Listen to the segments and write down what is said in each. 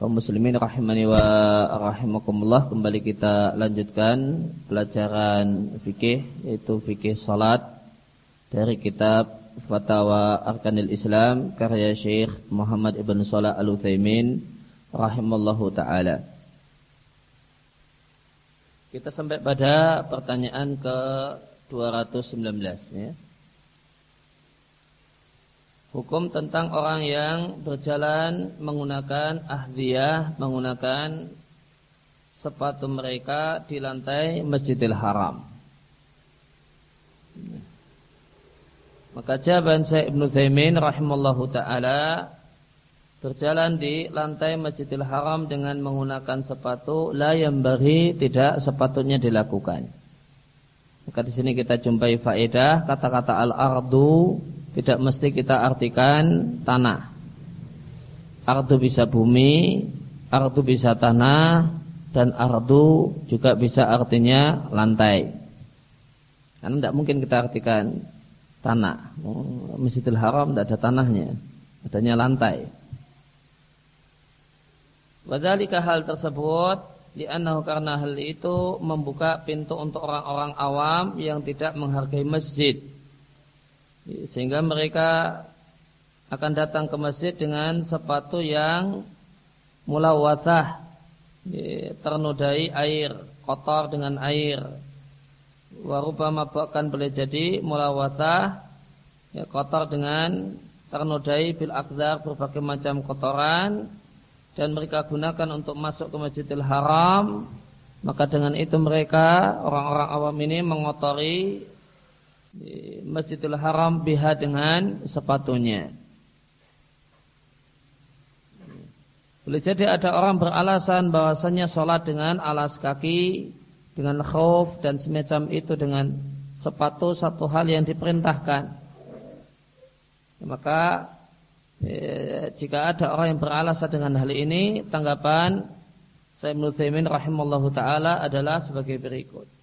kaum muslimin rahimani wa rahimakumullah kembali kita lanjutkan pelajaran fikih yaitu fikih salat dari kitab Fatawa Arkanil Islam karya Syekh Muhammad Ibn Salah Al-Utsaimin rahimallahu taala. Kita sampai pada pertanyaan ke 219 ya. Hukum tentang orang yang berjalan menggunakan ahdiyah, menggunakan sepatu mereka di lantai Masjidil Haram. Maka jawaban saya Ibnu Thaimin rahimallahu taala berjalan di lantai Masjidil Haram dengan menggunakan sepatu la yang bagi tidak sepatunya dilakukan. Maka di sini kita jumpai faedah kata-kata al-ardu tidak mesti kita artikan tanah. Ardu bisa bumi, ardu bisa tanah, dan ardu juga bisa artinya lantai. Karena tidak mungkin kita artikan tanah. Masjidil Haram tidak ada tanahnya, adanya lantai. Wadhalika hal tersebut Liannahu karena hal itu membuka pintu untuk orang-orang awam yang tidak menghargai masjid sehingga mereka akan datang ke masjid dengan sepatu yang mulawatah ternodai air, kotor dengan air. Warubama bahkan boleh jadi mulawatah ya, kotor dengan ternodai bil akdar berbagai macam kotoran dan mereka gunakan untuk masuk ke Masjidil Haram maka dengan itu mereka orang-orang awam ini mengotori Masjidil Haram biha dengan sepatunya. Boleh jadi ada orang beralasan bahwasanya sholat dengan alas kaki, dengan khuf dan semacam itu dengan sepatu satu hal yang diperintahkan. Maka eh, jika ada orang yang beralasan dengan hal ini, tanggapan saya Ibnu rahimallahu taala adalah sebagai berikut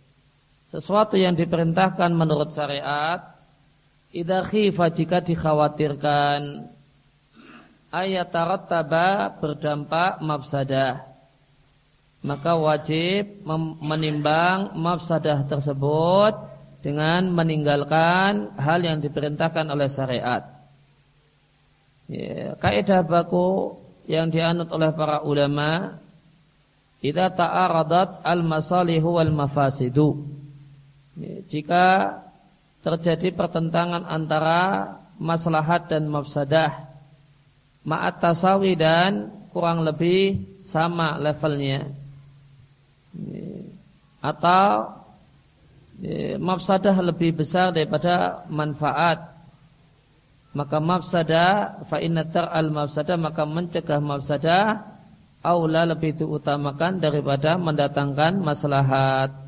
sesuatu yang diperintahkan menurut syariat idza khifa jika dikhawatirkan ayat tarattaba berdampak mafsadah maka wajib menimbang mafsadah tersebut dengan meninggalkan hal yang diperintahkan oleh syariat. Ya, kaidah baku yang dianut oleh para ulama idza ta'aradat al-masalihu wal mafasidu jika terjadi pertentangan antara maslahat dan mafsadah ma'at tasawi dan kurang lebih sama levelnya. Atau mafsadah lebih besar daripada manfaat. Maka mafsadah fa al mafsadah maka mencegah mafsadah aula lebih diutamakan daripada mendatangkan maslahat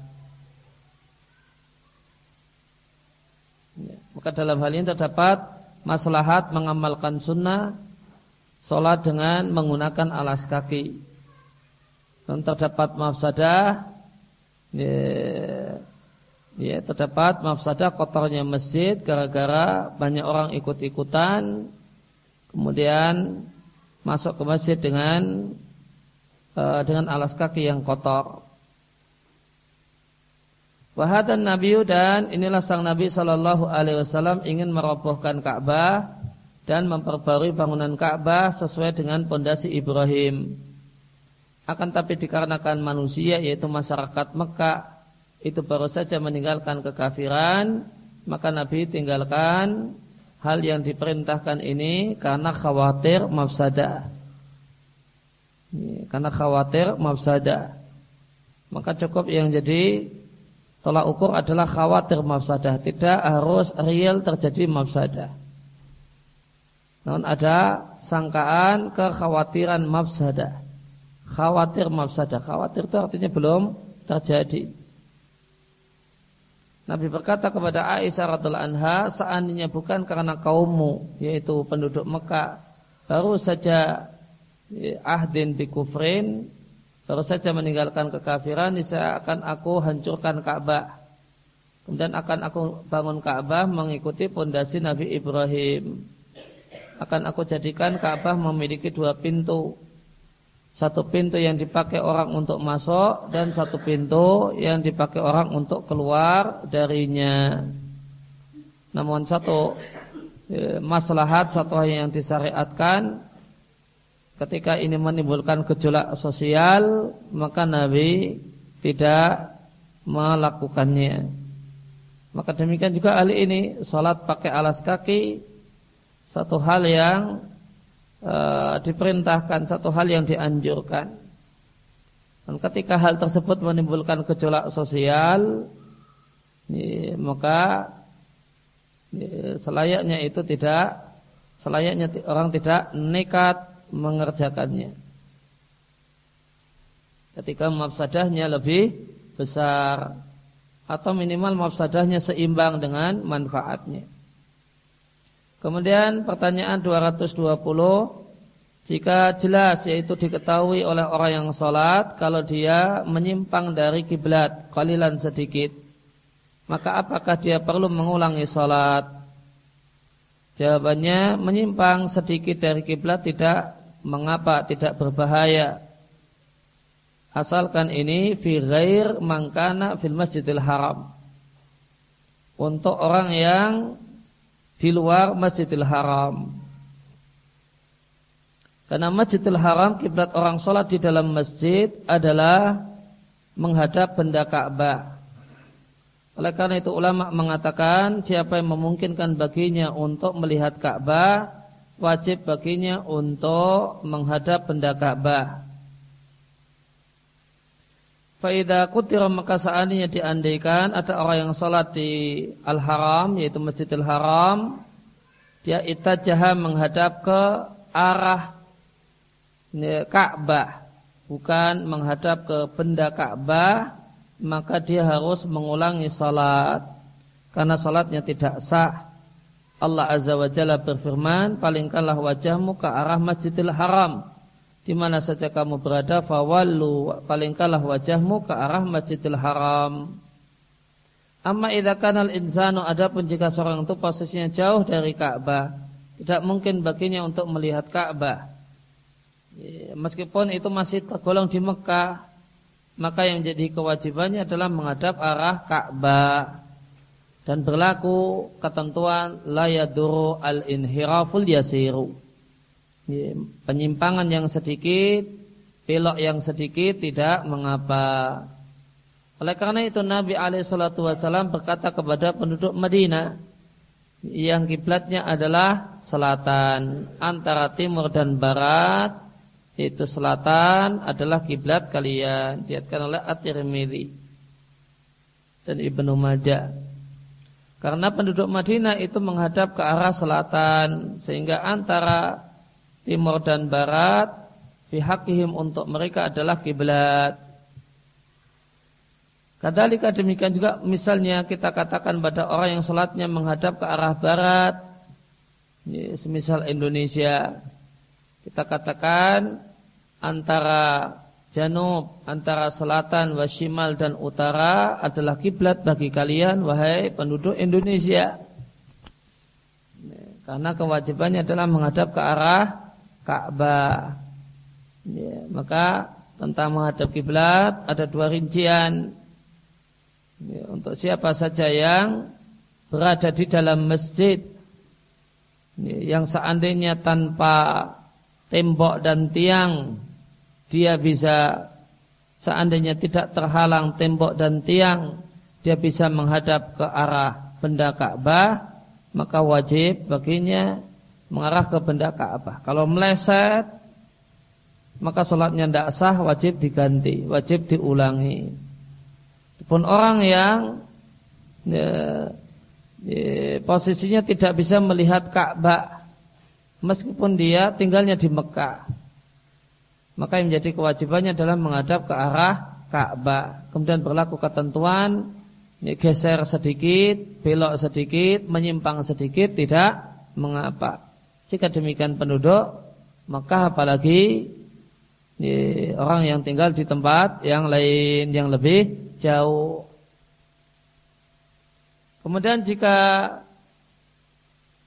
Maka dalam hal ini terdapat maslahat mengamalkan sunnah Sholat dengan menggunakan alas kaki. Dan terdapat mafsadah ya, ya, Terdapat mafsadah kotornya masjid Gara-gara banyak orang ikut-ikutan Kemudian masuk ke masjid dengan uh, Dengan alas kaki yang kotor Wahadan Nabi dan inilah sang Nabi Shallallahu Alaihi Wasallam ingin merobohkan Ka'bah dan memperbarui bangunan Ka'bah sesuai dengan pondasi Ibrahim. Akan tapi dikarenakan manusia yaitu masyarakat Mekah itu baru saja meninggalkan kekafiran, maka Nabi tinggalkan hal yang diperintahkan ini karena khawatir mafsadah. Karena khawatir mafsadah. Maka cukup yang jadi Tolak ukur adalah khawatir mafsadah, tidak harus real terjadi mafsadah. Namun ada sangkaan kekhawatiran mafsadah. Khawatir mafsadah. Khawatir itu artinya belum terjadi. Nabi berkata kepada Aisyah radhiallahu anha, seandainya bukan karena kaummu, yaitu penduduk Mekah, baru saja eh, ahdin bi baru saja meninggalkan kekafiran, saya akan aku hancurkan Ka'bah. Kemudian akan aku bangun Ka'bah mengikuti pondasi Nabi Ibrahim. Akan aku jadikan Ka'bah memiliki dua pintu. Satu pintu yang dipakai orang untuk masuk dan satu pintu yang dipakai orang untuk keluar darinya. Namun satu e, maslahat satu yang disyariatkan ketika ini menimbulkan gejolak sosial maka Nabi tidak melakukannya. Maka demikian juga ahli ini sholat pakai alas kaki satu hal yang e, diperintahkan satu hal yang dianjurkan. Dan ketika hal tersebut menimbulkan gejolak sosial, ya, maka ya, selayaknya itu tidak selayaknya orang tidak nekat mengerjakannya. Ketika mafsadahnya lebih besar atau minimal mafsadahnya seimbang dengan manfaatnya. Kemudian pertanyaan 220 jika jelas yaitu diketahui oleh orang yang sholat kalau dia menyimpang dari kiblat kalilan sedikit maka apakah dia perlu mengulangi sholat? Jawabannya menyimpang sedikit dari kiblat tidak mengapa tidak berbahaya asalkan ini fi ghair mangkana fil masjidil haram untuk orang yang di luar Masjidil Haram. Karena Masjidil Haram kiblat orang sholat di dalam masjid adalah menghadap benda Ka'bah. Oleh karena itu ulama mengatakan siapa yang memungkinkan baginya untuk melihat Ka'bah wajib baginya untuk menghadap benda Ka'bah. Faidah kutira maka seandainya diandaikan ada orang yang sholat di Al-Haram yaitu Masjidil Haram dia itajaha menghadap ke arah Ka'bah bukan menghadap ke benda Ka'bah maka dia harus mengulangi sholat karena sholatnya tidak sah Allah Azza wa Jalla berfirman palingkanlah wajahmu ke arah Masjidil Haram di mana saja kamu berada fawallu palingkanlah wajahmu ke arah Masjidil Haram. Amma idza kana al-insanu adapun jika seorang itu posisinya jauh dari Ka'bah, tidak mungkin baginya untuk melihat Ka'bah. Ya, meskipun itu masih tergolong di Mekah, maka yang jadi kewajibannya adalah menghadap arah Ka'bah dan berlaku ketentuan la yaduru al-inhiraful yasiru. Penyimpangan yang sedikit, belok yang sedikit tidak mengapa. Oleh karena itu Nabi Alaihissalam berkata kepada penduduk Madinah yang kiblatnya adalah selatan. Antara timur dan barat itu selatan adalah kiblat kalian. Diatkan oleh At-Tirmidzi dan Ibnu Majah karena penduduk Madinah itu menghadap ke arah selatan sehingga antara timur dan barat pihakihim untuk mereka adalah kiblat. Kadalika demikian juga misalnya kita katakan pada orang yang sholatnya menghadap ke arah barat, semisal Indonesia, kita katakan antara janub, antara selatan, wasimal dan utara adalah kiblat bagi kalian, wahai penduduk Indonesia. Karena kewajibannya adalah menghadap ke arah Ka'bah. Ya, maka tentang menghadap kiblat ada dua rincian. Ya, untuk siapa saja yang berada di dalam masjid ya, yang seandainya tanpa tembok dan tiang dia bisa seandainya tidak terhalang tembok dan tiang dia bisa menghadap ke arah benda Ka'bah maka wajib baginya mengarah ke benda Ka'bah. Kalau meleset maka sholatnya tidak sah, wajib diganti, wajib diulangi. Pun orang yang ya, ya, posisinya tidak bisa melihat Ka'bah meskipun dia tinggalnya di Mekah. Maka yang menjadi kewajibannya adalah menghadap ke arah Ka'bah. Kemudian berlaku ketentuan geser sedikit, belok sedikit, menyimpang sedikit, tidak mengapa. Jika demikian penduduk, maka apalagi orang yang tinggal di tempat yang lain yang lebih jauh. Kemudian jika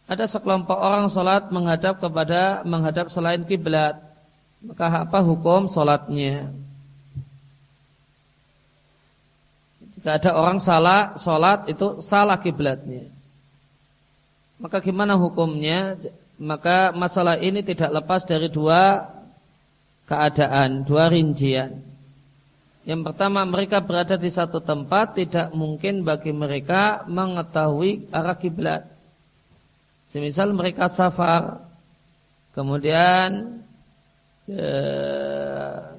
ada sekelompok orang sholat menghadap kepada menghadap selain kiblat, maka apa hukum sholatnya? Jika ada orang salah sholat itu salah kiblatnya. Maka gimana hukumnya? Maka masalah ini tidak lepas dari dua keadaan, dua rincian. Yang pertama mereka berada di satu tempat tidak mungkin bagi mereka mengetahui arah kiblat. Semisal mereka safar, kemudian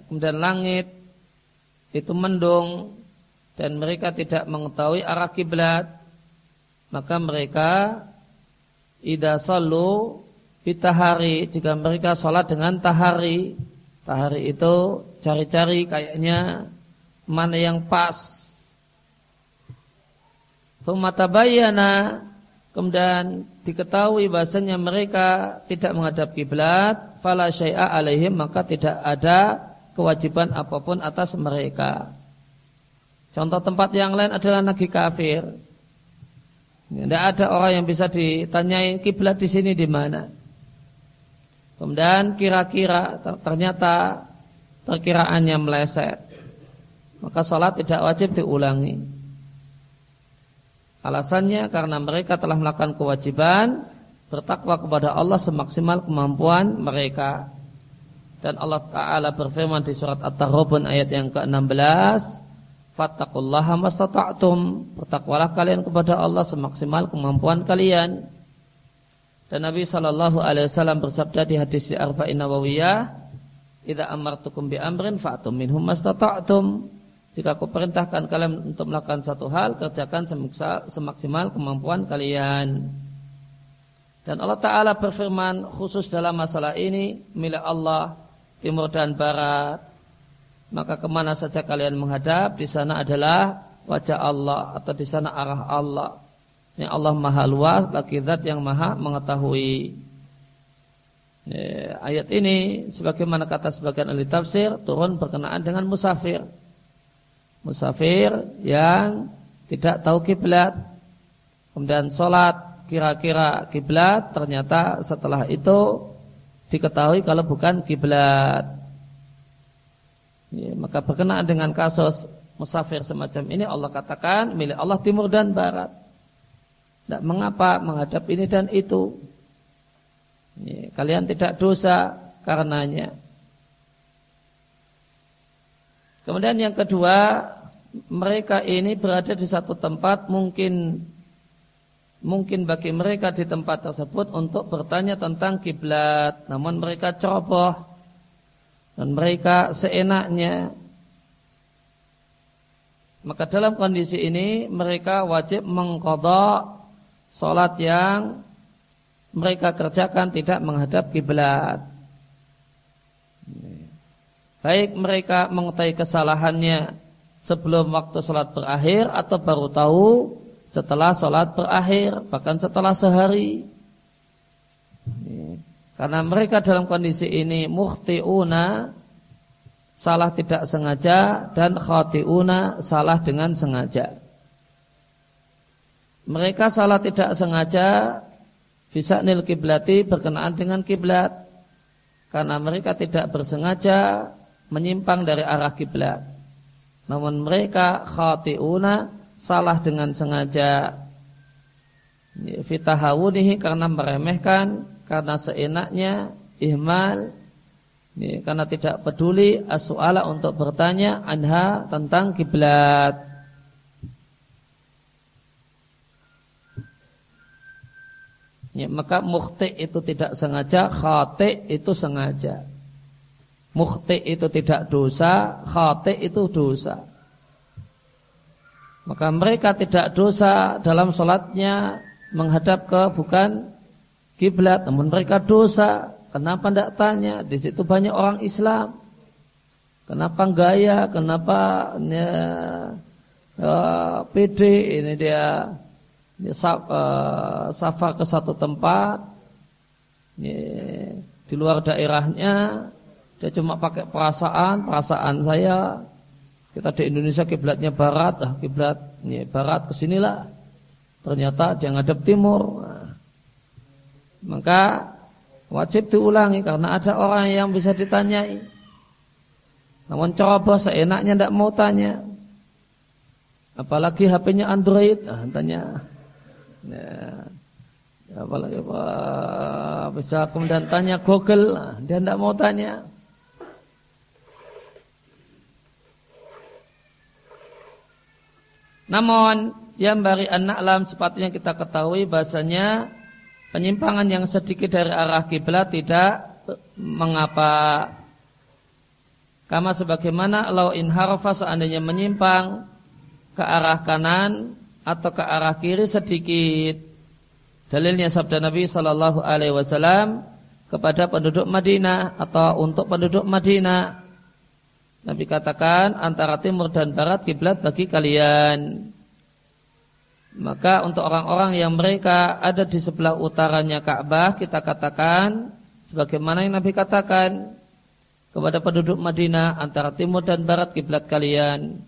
kemudian langit itu mendung, dan mereka tidak mengetahui arah kiblat. Maka mereka ida salu bitahari jika mereka sholat dengan tahari. Tahari itu cari-cari kayaknya mana yang pas. Fumatabayana kemudian diketahui bahasanya mereka tidak menghadap kiblat fala syai'a alaihim maka tidak ada kewajiban apa pun atas mereka Contoh tempat yang lain adalah negeri kafir. Tidak ada orang yang bisa ditanyai kiblat di sini di mana. Kemudian kira-kira ternyata perkiraannya meleset. Maka sholat tidak wajib diulangi. Alasannya karena mereka telah melakukan kewajiban bertakwa kepada Allah semaksimal kemampuan mereka. Dan Allah Ta'ala berfirman di surat At-Taghabun ayat yang ke-16 Fattakullaha mastata'tum. Bertakwalah kalian kepada Allah semaksimal kemampuan kalian. Dan Nabi sallallahu alaihi wasallam bersabda di hadis di Arba'in Nawawiyah, "Idza amartukum bi amrin fa'tum minhum mastata'tum." Jika aku perintahkan kalian untuk melakukan satu hal, kerjakan semaksimal kemampuan kalian. Dan Allah Ta'ala berfirman khusus dalam masalah ini, milik Allah, timur dan barat, maka ke mana saja kalian menghadap di sana adalah wajah Allah atau di sana arah Allah. Yang Allah maha luas, lagi zat yang maha mengetahui. Ya, ayat ini sebagaimana kata sebagian ahli tafsir turun berkenaan dengan musafir. Musafir yang tidak tahu kiblat, kemudian sholat kira-kira kiblat, ternyata setelah itu diketahui kalau bukan kiblat. Ya, maka berkenaan dengan kasus musafir semacam ini Allah katakan milik Allah timur dan barat. Tidak mengapa menghadap ini dan itu. Ya, kalian tidak dosa karenanya. Kemudian yang kedua, mereka ini berada di satu tempat mungkin mungkin bagi mereka di tempat tersebut untuk bertanya tentang kiblat, namun mereka ceroboh. Dan mereka seenaknya. Maka dalam kondisi ini mereka wajib mengkodok solat yang mereka kerjakan tidak menghadap kiblat. Baik mereka mengetahui kesalahannya sebelum waktu solat berakhir atau baru tahu setelah solat berakhir bahkan setelah sehari. Karena mereka dalam kondisi ini muhtiuna salah tidak sengaja dan khatiuna salah dengan sengaja. Mereka salah tidak sengaja bisa nil kiblati berkenaan dengan kiblat karena mereka tidak bersengaja menyimpang dari arah kiblat. Namun mereka khatiuna salah dengan sengaja fitahawunihi karena meremehkan karena seenaknya ihmal ini, karena tidak peduli asuala untuk bertanya anha tentang kiblat. Ya, maka mukhti itu tidak sengaja, khati itu sengaja. Mukhti itu tidak dosa, khati itu dosa. Maka mereka tidak dosa dalam sholatnya menghadap ke bukan kiblat, namun mereka dosa. Kenapa tidak tanya? Di situ banyak orang Islam. Kenapa gaya? Kenapa ya, uh, PD ini dia, dia saf, uh, safar ke satu tempat ini, di luar daerahnya dia cuma pakai perasaan perasaan saya kita di Indonesia kiblatnya barat ah kiblat ini barat ke sinilah ternyata dia ngadep timur. Nah, maka wajib diulangi karena ada orang yang bisa ditanyai. Namun coba seenaknya tidak mau tanya. Apalagi HP-nya Android, ah, tanya. Ya, apalagi apa, bisa kemudian tanya Google, ah, dia tidak mau tanya. Namun yang bari anak lam sepatutnya kita ketahui bahasanya penyimpangan yang sedikit dari arah kiblat tidak mengapa. Kama sebagaimana lau in harfa seandainya menyimpang ke arah kanan atau ke arah kiri sedikit. Dalilnya sabda Nabi Shallallahu Alaihi Wasallam kepada penduduk Madinah atau untuk penduduk Madinah. Nabi katakan antara timur dan barat kiblat bagi kalian. Maka untuk orang-orang yang mereka ada di sebelah utaranya Ka'bah kita katakan sebagaimana yang Nabi katakan kepada penduduk Madinah antara timur dan barat kiblat kalian.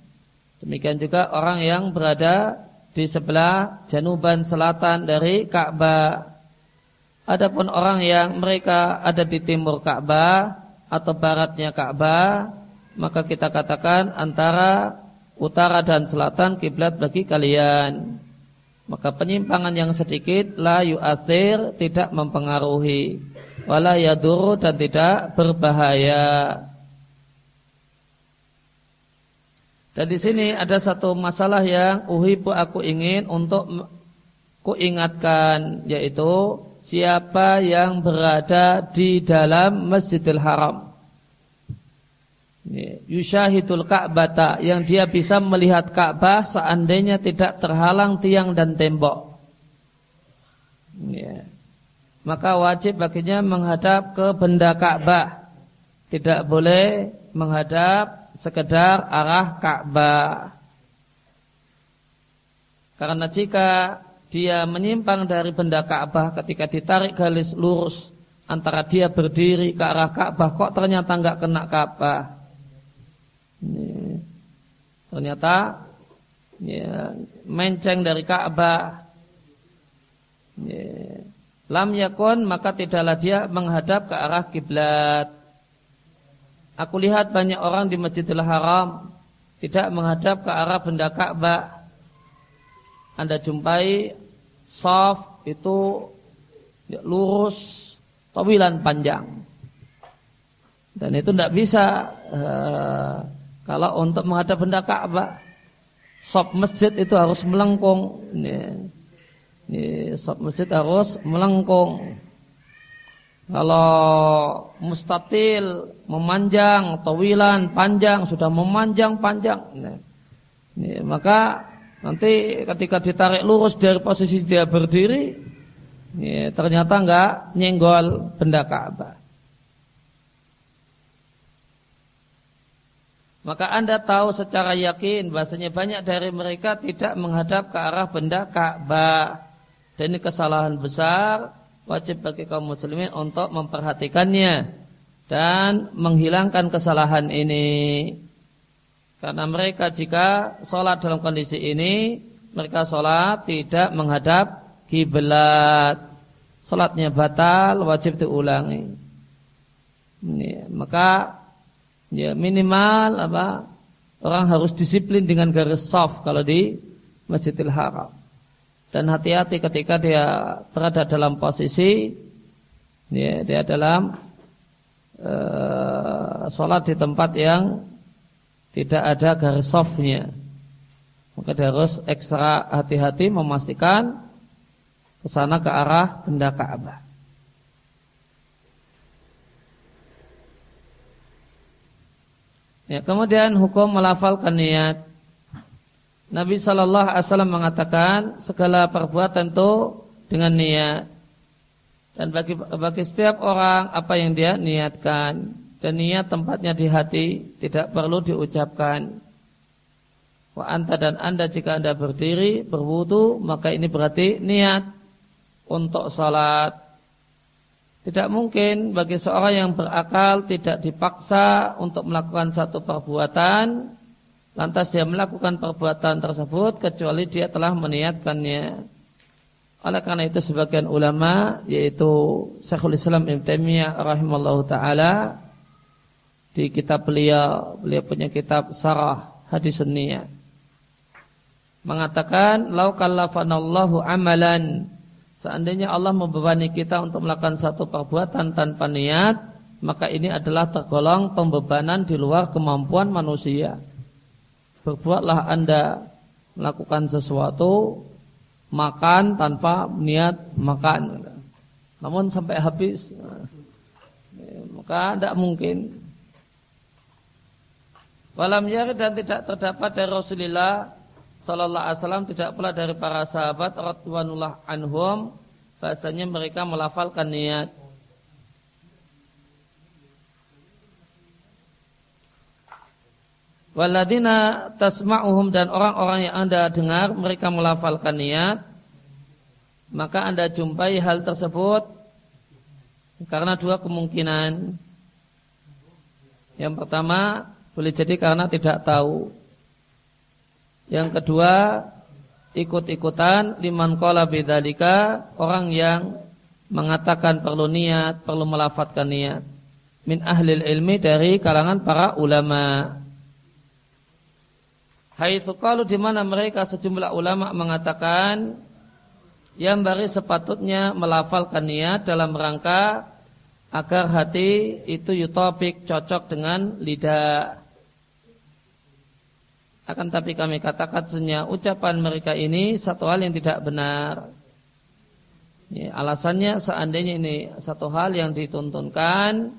Demikian juga orang yang berada di sebelah januban selatan dari Ka'bah. Adapun orang yang mereka ada di timur Ka'bah atau baratnya Ka'bah, maka kita katakan antara utara dan selatan kiblat bagi kalian. Maka penyimpangan yang sedikit la yu'athir tidak mempengaruhi wala yaduru dan tidak berbahaya. Dan di sini ada satu masalah yang uhibu aku ingin untuk kuingatkan yaitu siapa yang berada di dalam Masjidil Haram. Yushahidul Ka'bata yang dia bisa melihat Ka'bah seandainya tidak terhalang tiang dan tembok. Ya. Maka wajib baginya menghadap ke benda Ka'bah. Tidak boleh menghadap sekedar arah Ka'bah. Karena jika dia menyimpang dari benda Ka'bah ketika ditarik garis lurus antara dia berdiri ke arah Ka'bah kok ternyata nggak kena Ka'bah. Ternyata ya, menceng dari Ka'bah. Ya, lam yakun maka tidaklah dia menghadap ke arah kiblat. Aku lihat banyak orang di Masjidil Haram tidak menghadap ke arah benda Ka'bah. Anda jumpai saf itu lurus, tawilan panjang. Dan itu tidak bisa uh, kalau untuk menghadap benda Ka'bah. Saf masjid itu harus melengkung. Ini, ini saf masjid harus melengkung. Kalau mustatil, memanjang, tawilan, panjang, sudah memanjang, panjang. Nah, ini, maka nanti ketika ditarik lurus dari posisi dia berdiri, ini, ternyata enggak nyenggol benda Ka'bah. Maka Anda tahu secara yakin bahasanya banyak dari mereka tidak menghadap ke arah benda Ka'bah. Dan ini kesalahan besar wajib bagi kaum muslimin untuk memperhatikannya dan menghilangkan kesalahan ini. Karena mereka jika sholat dalam kondisi ini, mereka sholat tidak menghadap kiblat. Sholatnya batal, wajib diulangi. Ini, maka ya minimal apa orang harus disiplin dengan garis soft kalau di Masjidil Haram dan hati-hati ketika dia berada dalam posisi ya, dia dalam uh, sholat di tempat yang tidak ada garis softnya maka dia harus ekstra hati-hati memastikan ke sana ke arah benda Ka'bah. Ya, kemudian hukum melafalkan niat. Nabi Shallallahu Alaihi Wasallam mengatakan segala perbuatan itu dengan niat. Dan bagi bagi setiap orang apa yang dia niatkan. Dan niat tempatnya di hati tidak perlu diucapkan. Wa anta dan anda jika anda berdiri berwudu maka ini berarti niat untuk salat. Tidak mungkin bagi seorang yang berakal tidak dipaksa untuk melakukan satu perbuatan lantas dia melakukan perbuatan tersebut kecuali dia telah meniatkannya. Oleh karena itu sebagian ulama yaitu Syekhul Islam Ibn Taimiyah rahimallahu taala di kitab beliau beliau punya kitab Sarah Hadis Sunniyah mengatakan lau kallafanallahu amalan seandainya Allah membebani kita untuk melakukan satu perbuatan tanpa niat maka ini adalah tergolong pembebanan di luar kemampuan manusia. Berbuatlah anda melakukan sesuatu makan tanpa niat makan. Namun sampai habis. Maka tidak mungkin. Walam yari dan tidak terdapat dari Rasulullah Sallallahu Alaihi Wasallam tidak pula dari para sahabat Radwanullah anhum bahasanya mereka melafalkan niat. Waladina tasma'uhum dan orang-orang yang anda dengar mereka melafalkan niat maka anda jumpai hal tersebut karena dua kemungkinan. Yang pertama boleh jadi karena tidak tahu. Yang kedua, ikut-ikutan liman qala bidzalika orang yang mengatakan perlu niat, perlu melafatkan niat. Min ahlil ilmi dari kalangan para ulama. Haitsu qalu di mana mereka sejumlah ulama mengatakan yang bari sepatutnya melafalkan niat dalam rangka agar hati itu utopik cocok dengan lidah. Akan tapi kami katakan senyap ucapan mereka ini satu hal yang tidak benar. Ya, alasannya seandainya ini satu hal yang dituntunkan,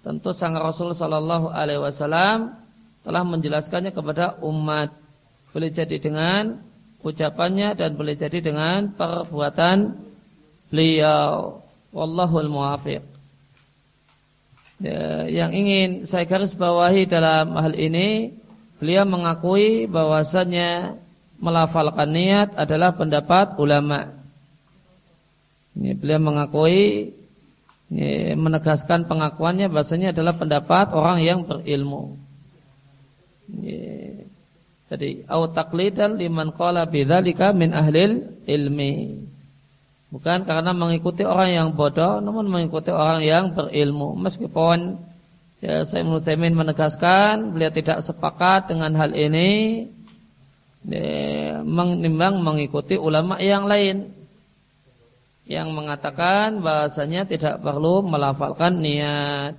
tentu sang Rasul Shallallahu Alaihi Wasallam telah menjelaskannya kepada umat. Boleh jadi dengan ucapannya dan boleh jadi dengan perbuatan beliau. Wallahul muwafiq. Ya, yang ingin saya garis bawahi dalam hal ini beliau mengakui bahwasannya melafalkan niat adalah pendapat ulama. Ini beliau mengakui ini menegaskan pengakuannya bahasanya adalah pendapat orang yang berilmu. Ini, jadi au taqlidan liman qala bidzalika min ahlil ilmi. Bukan karena mengikuti orang yang bodoh namun mengikuti orang yang berilmu meskipun Ya, saya Taimin menegaskan beliau tidak sepakat dengan hal ini. Ya, menimbang mengikuti ulama yang lain yang mengatakan bahasanya tidak perlu melafalkan niat.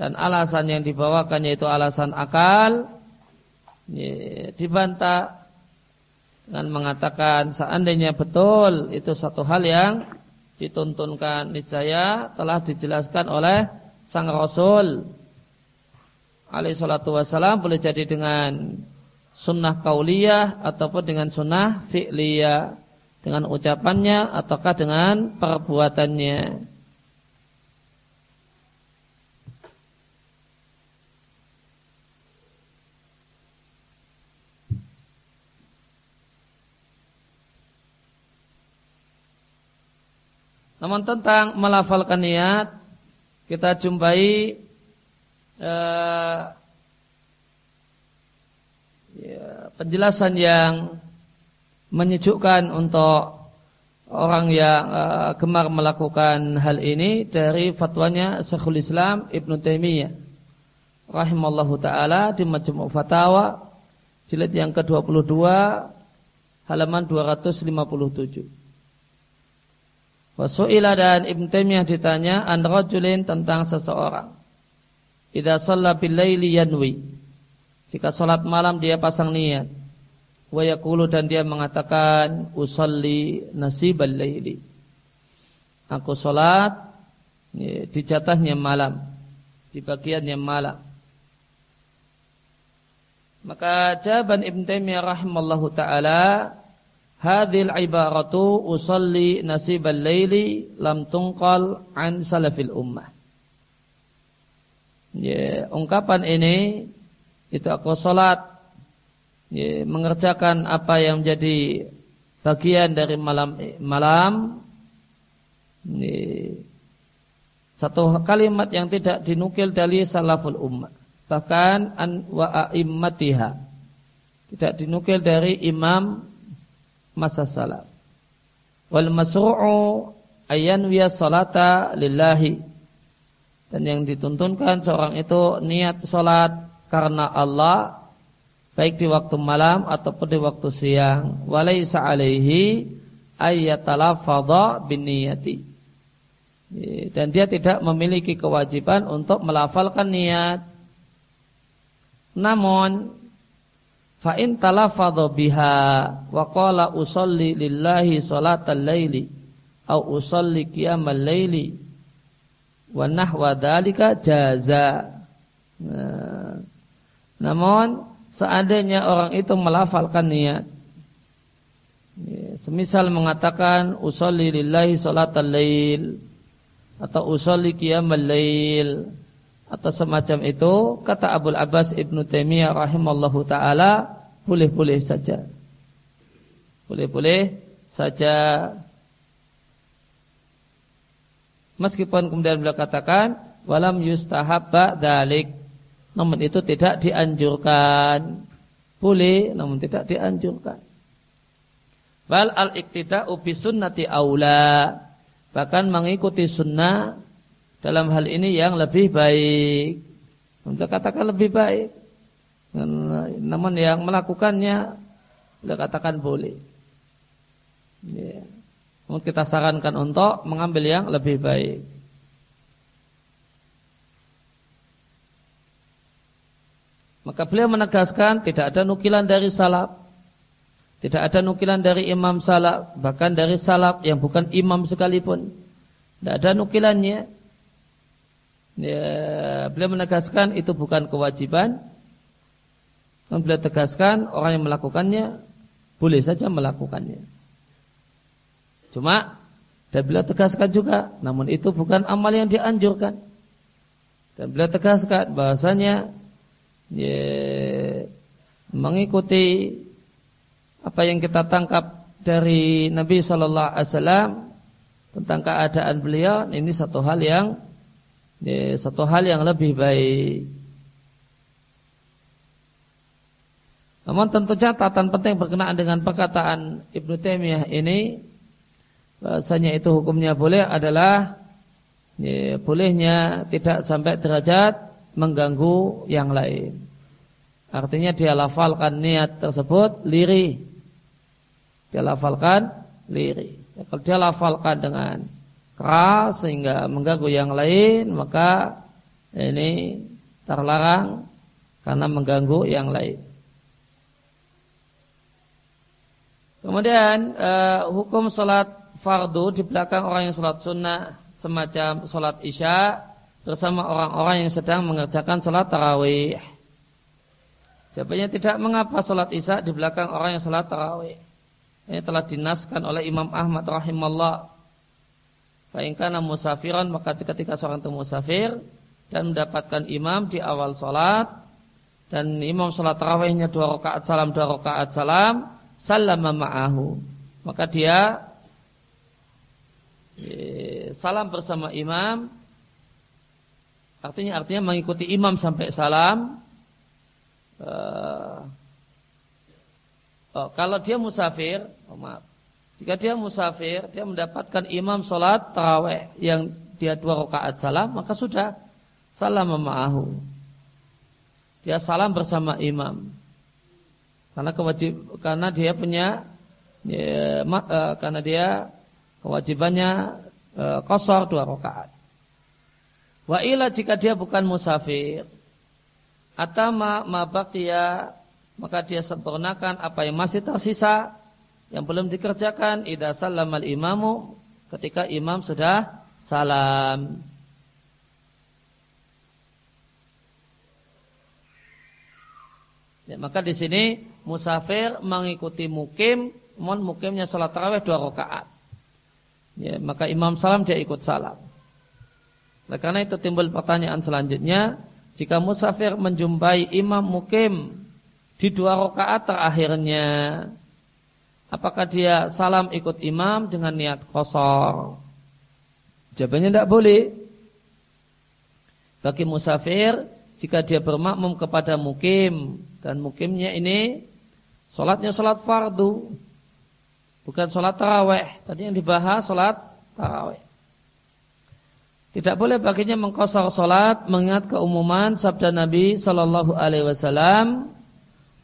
Dan alasan yang dibawakan yaitu alasan akal. Ya, dibantah dengan mengatakan seandainya betul itu satu hal yang dituntunkan. Niscaya telah dijelaskan oleh sang Rasul alaihi salatu wasalam boleh jadi dengan sunnah kauliyah ataupun dengan sunnah fi'liyah dengan ucapannya ataukah dengan perbuatannya. Namun tentang melafalkan niat kita jumpai uh, ya, penjelasan yang menyejukkan untuk orang yang uh, gemar melakukan hal ini dari fatwanya Syekhul Islam Ibn Taimiyah rahimallahu taala di Majmu' Fatawa jilid yang ke-22 halaman 257. Wasu'ila dan Ibn Taimiyah ditanya an rajulin tentang seseorang. Idza shalla bil laili yanwi. Jika salat malam dia pasang niat. Wa yaqulu dan dia mengatakan usalli nasibal laili. Aku salat di jatahnya malam, di bagiannya malam. Maka jawaban Ibn Taimiyah rahimallahu taala Hadil ibaratu usalli nasibal laili lam tungqal an salafil ummah. Ya, ungkapan ini itu aku salat. Ya, mengerjakan apa yang menjadi bagian dari malam malam. Ya, satu kalimat yang tidak dinukil dari salaful ummah. Bahkan an wa a'immatiha. Tidak dinukil dari imam masa salaf wal masru'u ayyan wiya salata lillahi. Dan yang dituntunkan seorang itu niat salat karena Allah baik di waktu malam ataupun di waktu siang. Walaisa alaihi ayyatalafadha binniyati. Dan dia tidak memiliki kewajiban untuk melafalkan niat. Namun fa in talafadha biha wa qala usolli lillahi salatal laili au usolli qiyamal laili wa nahwa dalika jaza. Nah, namun seandainya orang itu melafalkan niat semisal mengatakan usolli lillahi salatal lail atau usolli qiyamal lail atau semacam itu kata Abu Abbas Ibnu Taimiyah rahimallahu taala boleh-boleh saja boleh-boleh saja meskipun kemudian beliau katakan walam yustahabba dalik namun itu tidak dianjurkan. Boleh, namun tidak dianjurkan. Wal al-iktida'u bi sunnati aula. Bahkan mengikuti sunnah dalam hal ini yang lebih baik. Untuk katakan lebih baik. Namun yang melakukannya beliau katakan boleh. Ya. Kita sarankan untuk mengambil yang lebih baik. Maka beliau menegaskan tidak ada nukilan dari salaf. Tidak ada nukilan dari imam salaf. Bahkan dari salaf yang bukan imam sekalipun. Tidak ada nukilannya. Ya, beliau menegaskan itu bukan kewajiban. Dan beliau tegaskan orang yang melakukannya boleh saja melakukannya. Cuma dan beliau tegaskan juga, namun itu bukan amal yang dianjurkan. Dan beliau tegaskan bahasanya ya, mengikuti apa yang kita tangkap dari Nabi Shallallahu Alaihi Wasallam tentang keadaan beliau ini satu hal yang ya, satu hal yang lebih baik. Namun tentu catatan penting berkenaan dengan perkataan Ibnu Taimiyah ini bahasanya itu hukumnya boleh adalah ya, bolehnya tidak sampai derajat mengganggu yang lain. Artinya dia lafalkan niat tersebut liri. Dia lafalkan liri. Ya, kalau dia lafalkan dengan keras sehingga mengganggu yang lain, maka ini terlarang karena mengganggu yang lain. Kemudian uh, hukum sholat fardu di belakang orang yang sholat sunnah semacam sholat isya bersama orang-orang yang sedang mengerjakan sholat tarawih. Jawabannya tidak mengapa sholat isya di belakang orang yang sholat tarawih. Ini telah dinaskan oleh Imam Ahmad rahimahullah. Fa'ingkana musafiran maka ketika seorang itu musafir dan mendapatkan imam di awal sholat dan imam sholat tarawihnya dua rakaat salam dua rakaat salam salam ma'ahu maka dia eh, salam bersama imam Artinya artinya mengikuti imam sampai salam. Uh, oh, kalau dia musafir, oh maaf. Jika dia musafir, dia mendapatkan imam sholat taraweh yang dia dua rakaat salam, maka sudah salam ma'ahu. Dia salam bersama imam. Karena kewajib, karena dia punya, ya, uh, karena dia kewajibannya uh, kosor dua rakaat. Wa ila jika dia bukan musafir atau ma, ma baqiya maka dia sempurnakan apa yang masih tersisa yang belum dikerjakan idza sallamal imamu ketika imam sudah salam. Ya, maka di sini musafir mengikuti mukim, mohon mukimnya salat tarawih dua rakaat. Ya, maka imam salam dia ikut salam. Nah, karena itu timbul pertanyaan selanjutnya, jika musafir menjumpai imam mukim di dua rakaat terakhirnya apakah dia salam ikut imam dengan niat kosor jawabannya tidak boleh. Bagi musafir jika dia bermakmum kepada mukim dan mukimnya ini sholatnya sholat fardu bukan sholat taraweh. Tadi yang dibahas sholat taraweh. Tidak boleh baginya mengkosor sholat mengingat keumuman sabda Nabi Shallallahu Alaihi Wasallam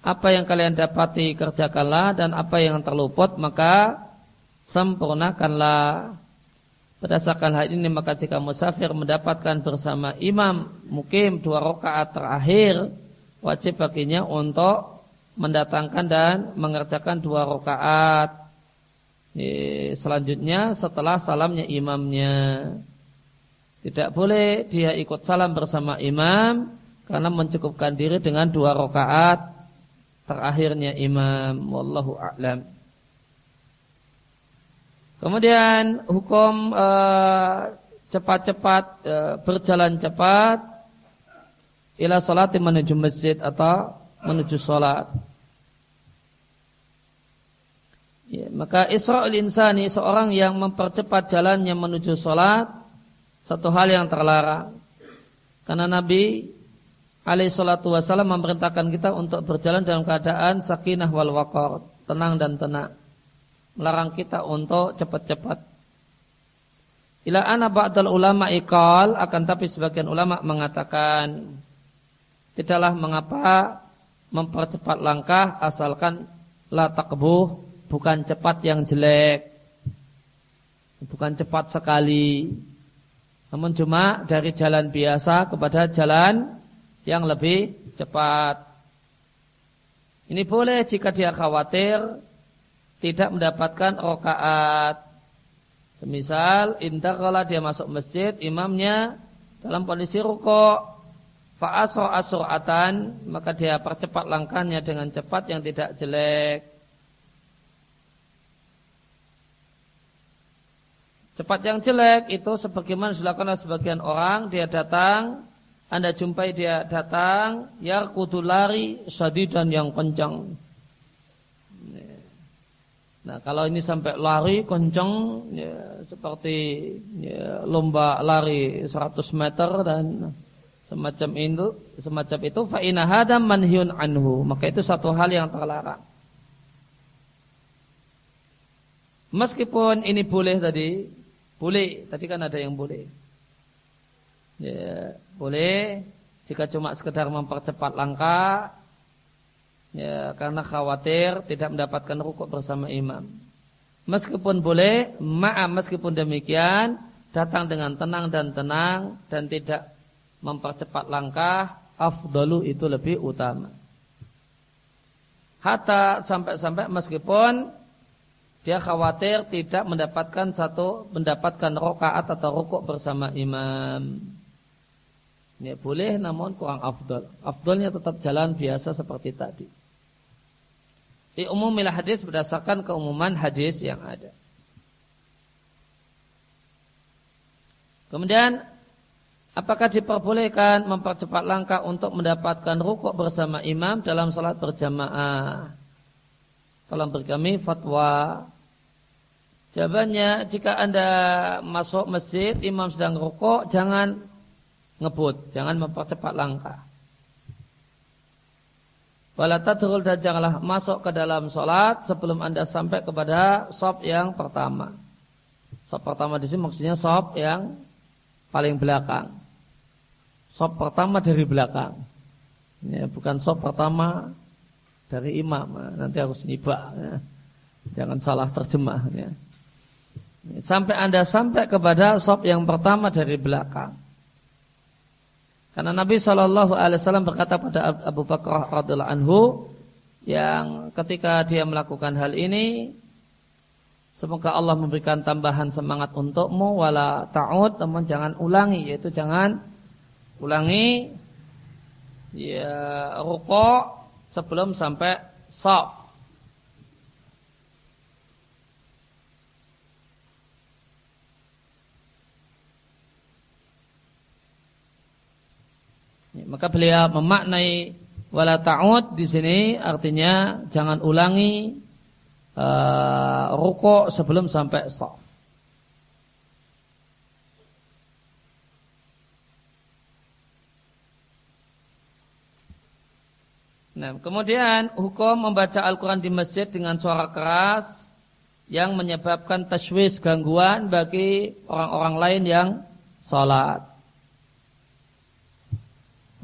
apa yang kalian dapati kerjakanlah dan apa yang terluput maka sempurnakanlah. Berdasarkan hal ini maka jika musafir mendapatkan bersama imam mukim dua rakaat terakhir wajib baginya untuk mendatangkan dan mengerjakan dua rakaat. Selanjutnya setelah salamnya imamnya. Tidak boleh dia ikut salam bersama imam karena mencukupkan diri dengan dua rakaat terakhirnya imam wallahu a'lam. Kemudian hukum eh, cepat-cepat uh, berjalan cepat ila salat menuju masjid atau menuju salat. Ya, maka Isra'il insani seorang yang mempercepat jalannya menuju salat satu hal yang terlarang. Karena Nabi alaihi salatu wasallam memerintahkan kita untuk berjalan dalam keadaan sakinah wal waqar, tenang dan tenang. Melarang kita untuk cepat-cepat. Ila ana ba'dal ulama ikal akan tapi sebagian ulama mengatakan tidaklah mengapa mempercepat langkah asalkan la takbuh bukan cepat yang jelek. Bukan cepat sekali. Namun cuma dari jalan biasa kepada jalan yang lebih cepat. Ini boleh jika dia khawatir tidak mendapatkan rokaat. Semisal kalau dia masuk masjid, imamnya dalam kondisi rukuk, fa'asro asuratan, maka dia percepat langkahnya dengan cepat yang tidak jelek. Cepat yang jelek itu sebagaimana dilakukan oleh sebagian orang, dia datang anda jumpai dia datang, ya kudu lari sadidan yang kencang. Nah kalau ini sampai lari kencang, ya, seperti ya, lomba lari 100 meter dan semacam itu, semacam itu, fa'ina hadam manhyun anhu. Maka itu satu hal yang terlarang. Meskipun ini boleh tadi, boleh, tadi kan ada yang boleh. Ya, boleh jika cuma sekedar mempercepat langkah ya karena khawatir tidak mendapatkan rukuk bersama imam. Meskipun boleh, maaf meskipun demikian datang dengan tenang dan tenang dan tidak mempercepat langkah, afdalu itu lebih utama. Hatta sampai-sampai meskipun dia khawatir tidak mendapatkan satu mendapatkan rokaat atau rukuk bersama imam. Ya, boleh namun kurang afdol. Afdolnya tetap jalan biasa seperti tadi. Di umumilah hadis berdasarkan keumuman hadis yang ada. Kemudian apakah diperbolehkan mempercepat langkah untuk mendapatkan rukuk bersama imam dalam salat berjamaah? Tolong beri kami fatwa. Jawabannya jika anda masuk masjid imam sedang rukuk jangan ngebut, jangan mempercepat langkah. Wala tadkhul dan janganlah masuk ke dalam solat sebelum anda sampai kepada sop yang pertama. Sop pertama di sini maksudnya sop yang paling belakang. Sop pertama dari belakang. Ya, bukan sop pertama dari imam. Nanti harus nibak. Ya. Jangan salah terjemah. Ya. Sampai anda sampai kepada sop yang pertama dari belakang. Karena Nabi Shallallahu Alaihi Wasallam berkata pada Abu Bakar radhiallahu anhu yang ketika dia melakukan hal ini, semoga Allah memberikan tambahan semangat untukmu wala ta'ud, namun jangan ulangi, yaitu jangan ulangi ya rukuk sebelum sampai soft. Maka beliau memaknai Wala ta'ud di sini artinya jangan ulangi uh, rukuk sebelum sampai saf. Nah, kemudian hukum membaca Al-Quran di masjid dengan suara keras yang menyebabkan tashwis gangguan bagi orang-orang lain yang sholat.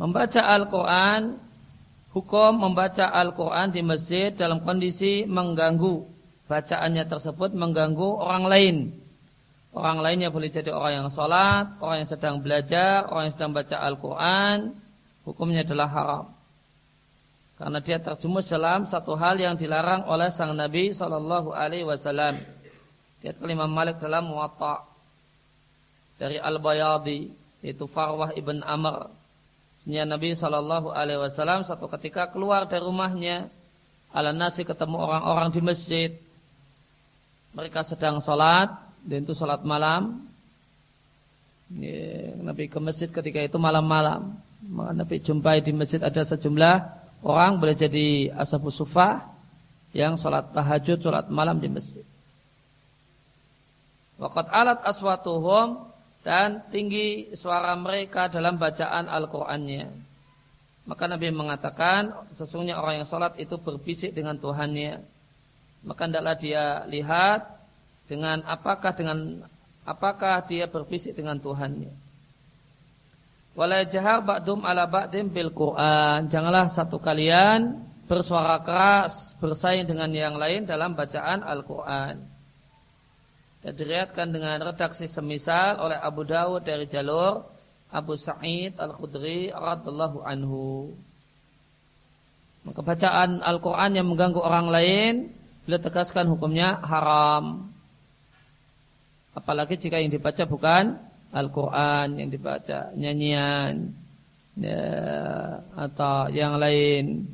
Membaca Al-Quran, hukum membaca Al-Quran di masjid dalam kondisi mengganggu. Bacaannya tersebut mengganggu orang lain. Orang lainnya boleh jadi orang yang sholat, orang yang sedang belajar, orang yang sedang baca Al-Quran. Hukumnya adalah haram. Karena dia terjumus dalam satu hal yang dilarang oleh sang Nabi Shallallahu Alaihi Wasallam. Dia kelima Malik dalam Muwatta dari Al Bayadi itu Farwah ibn Amr. Senyap Nabi Shallallahu Alaihi Wasallam satu ketika keluar dari rumahnya, ala nasi ketemu orang-orang di masjid. Mereka sedang sholat, dan itu sholat malam. Nabi ke masjid ketika itu malam-malam. Maka Nabi jumpai di masjid ada sejumlah orang boleh jadi ashabu sufah yang sholat tahajud, sholat malam di masjid. Wakat alat aswatuhum dan tinggi suara mereka dalam bacaan Al-Qur'annya. Maka Nabi mengatakan sesungguhnya orang yang sholat itu berbisik dengan Tuhannya. Maka hendaklah dia lihat dengan apakah dengan apakah dia berbisik dengan Tuhannya. Wala jahar ba'dum ala ba'dim bil Qur'an. Janganlah satu kalian bersuara keras bersaing dengan yang lain dalam bacaan Al-Qur'an. Dan diriatkan dengan redaksi semisal oleh Abu Dawud dari jalur Abu Sa'id Al-Khudri radhiyallahu anhu. Maka bacaan Al-Quran yang mengganggu orang lain, beliau tegaskan hukumnya haram. Apalagi jika yang dibaca bukan Al-Quran yang dibaca, nyanyian, ya, atau yang lain.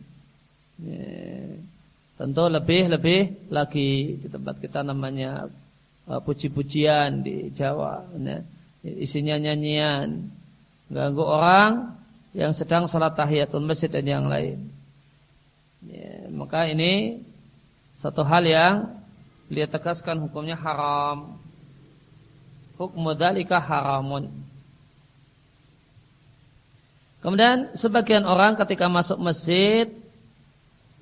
Ya, tentu lebih-lebih lagi di tempat kita namanya uh, puji-pujian di Jawa. Ya, isinya nyanyian, ganggu orang yang sedang salat tahiyatul masjid dan yang lain. Ya, maka ini satu hal yang beliau tegaskan hukumnya haram hukmu dalika haramun. Kemudian sebagian orang ketika masuk masjid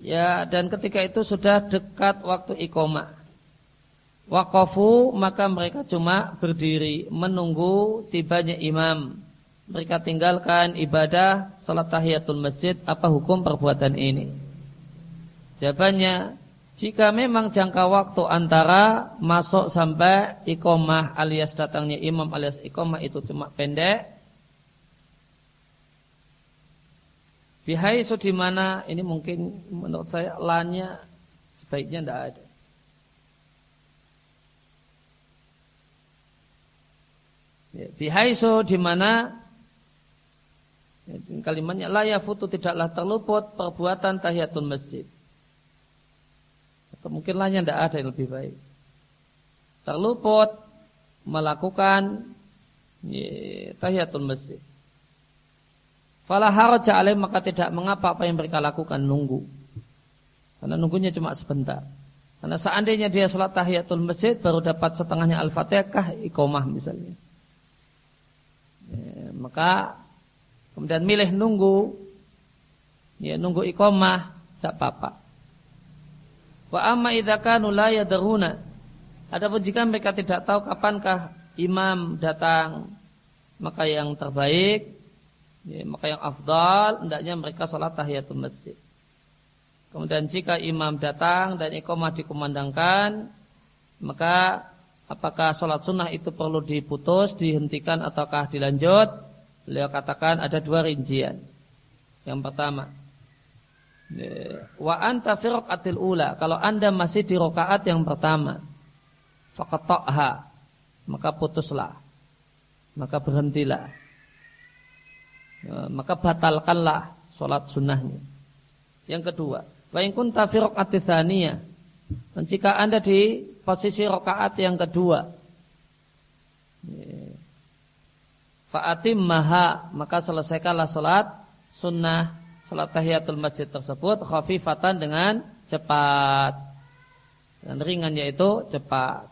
ya dan ketika itu sudah dekat waktu iqomah. Waqafu maka mereka cuma berdiri menunggu tibanya imam. Mereka tinggalkan ibadah salat tahiyatul masjid. Apa hukum perbuatan ini? Jawabannya jika memang jangka waktu antara masuk sampai ikomah alias datangnya imam alias ikomah itu cuma pendek, Bihai di mana ini mungkin menurut saya lannya sebaiknya tidak ada. Bihaisu di mana ya, kalimatnya layafutu tidaklah terluput perbuatan tahiyatul masjid. Mungkin lainnya tidak ada yang lebih baik. Terluput melakukan tahiyatul masjid. Fala haraja alaih maka tidak mengapa apa yang mereka lakukan nunggu. Karena nunggunya cuma sebentar. Karena seandainya dia salat tahiyatul masjid baru dapat setengahnya al-fatihah iqomah misalnya. Ya, maka kemudian milih nunggu ya nunggu iqomah tidak apa-apa. Wa amma idza kanu la. Adapun jika mereka tidak tahu kapankah imam datang, maka yang terbaik ya, maka yang afdal hendaknya mereka salat tahiyatul masjid. Kemudian jika imam datang dan iqamah dikumandangkan, maka apakah sholat sunnah itu perlu diputus, dihentikan ataukah dilanjut? Beliau katakan ada dua rincian. Yang pertama, Wa anta raqatil ula. Kalau Anda masih di rakaat yang pertama, faqata'ha. Maka putuslah. Maka berhentilah. Maka batalkanlah salat sunnahnya. Yang kedua, wa in kunta. Dan jika Anda di posisi rakaat yang kedua, fa'atim maha maka selesaikanlah salat sunnah salat tahiyatul masjid tersebut khafifatan dengan cepat. Dan ringan yaitu cepat.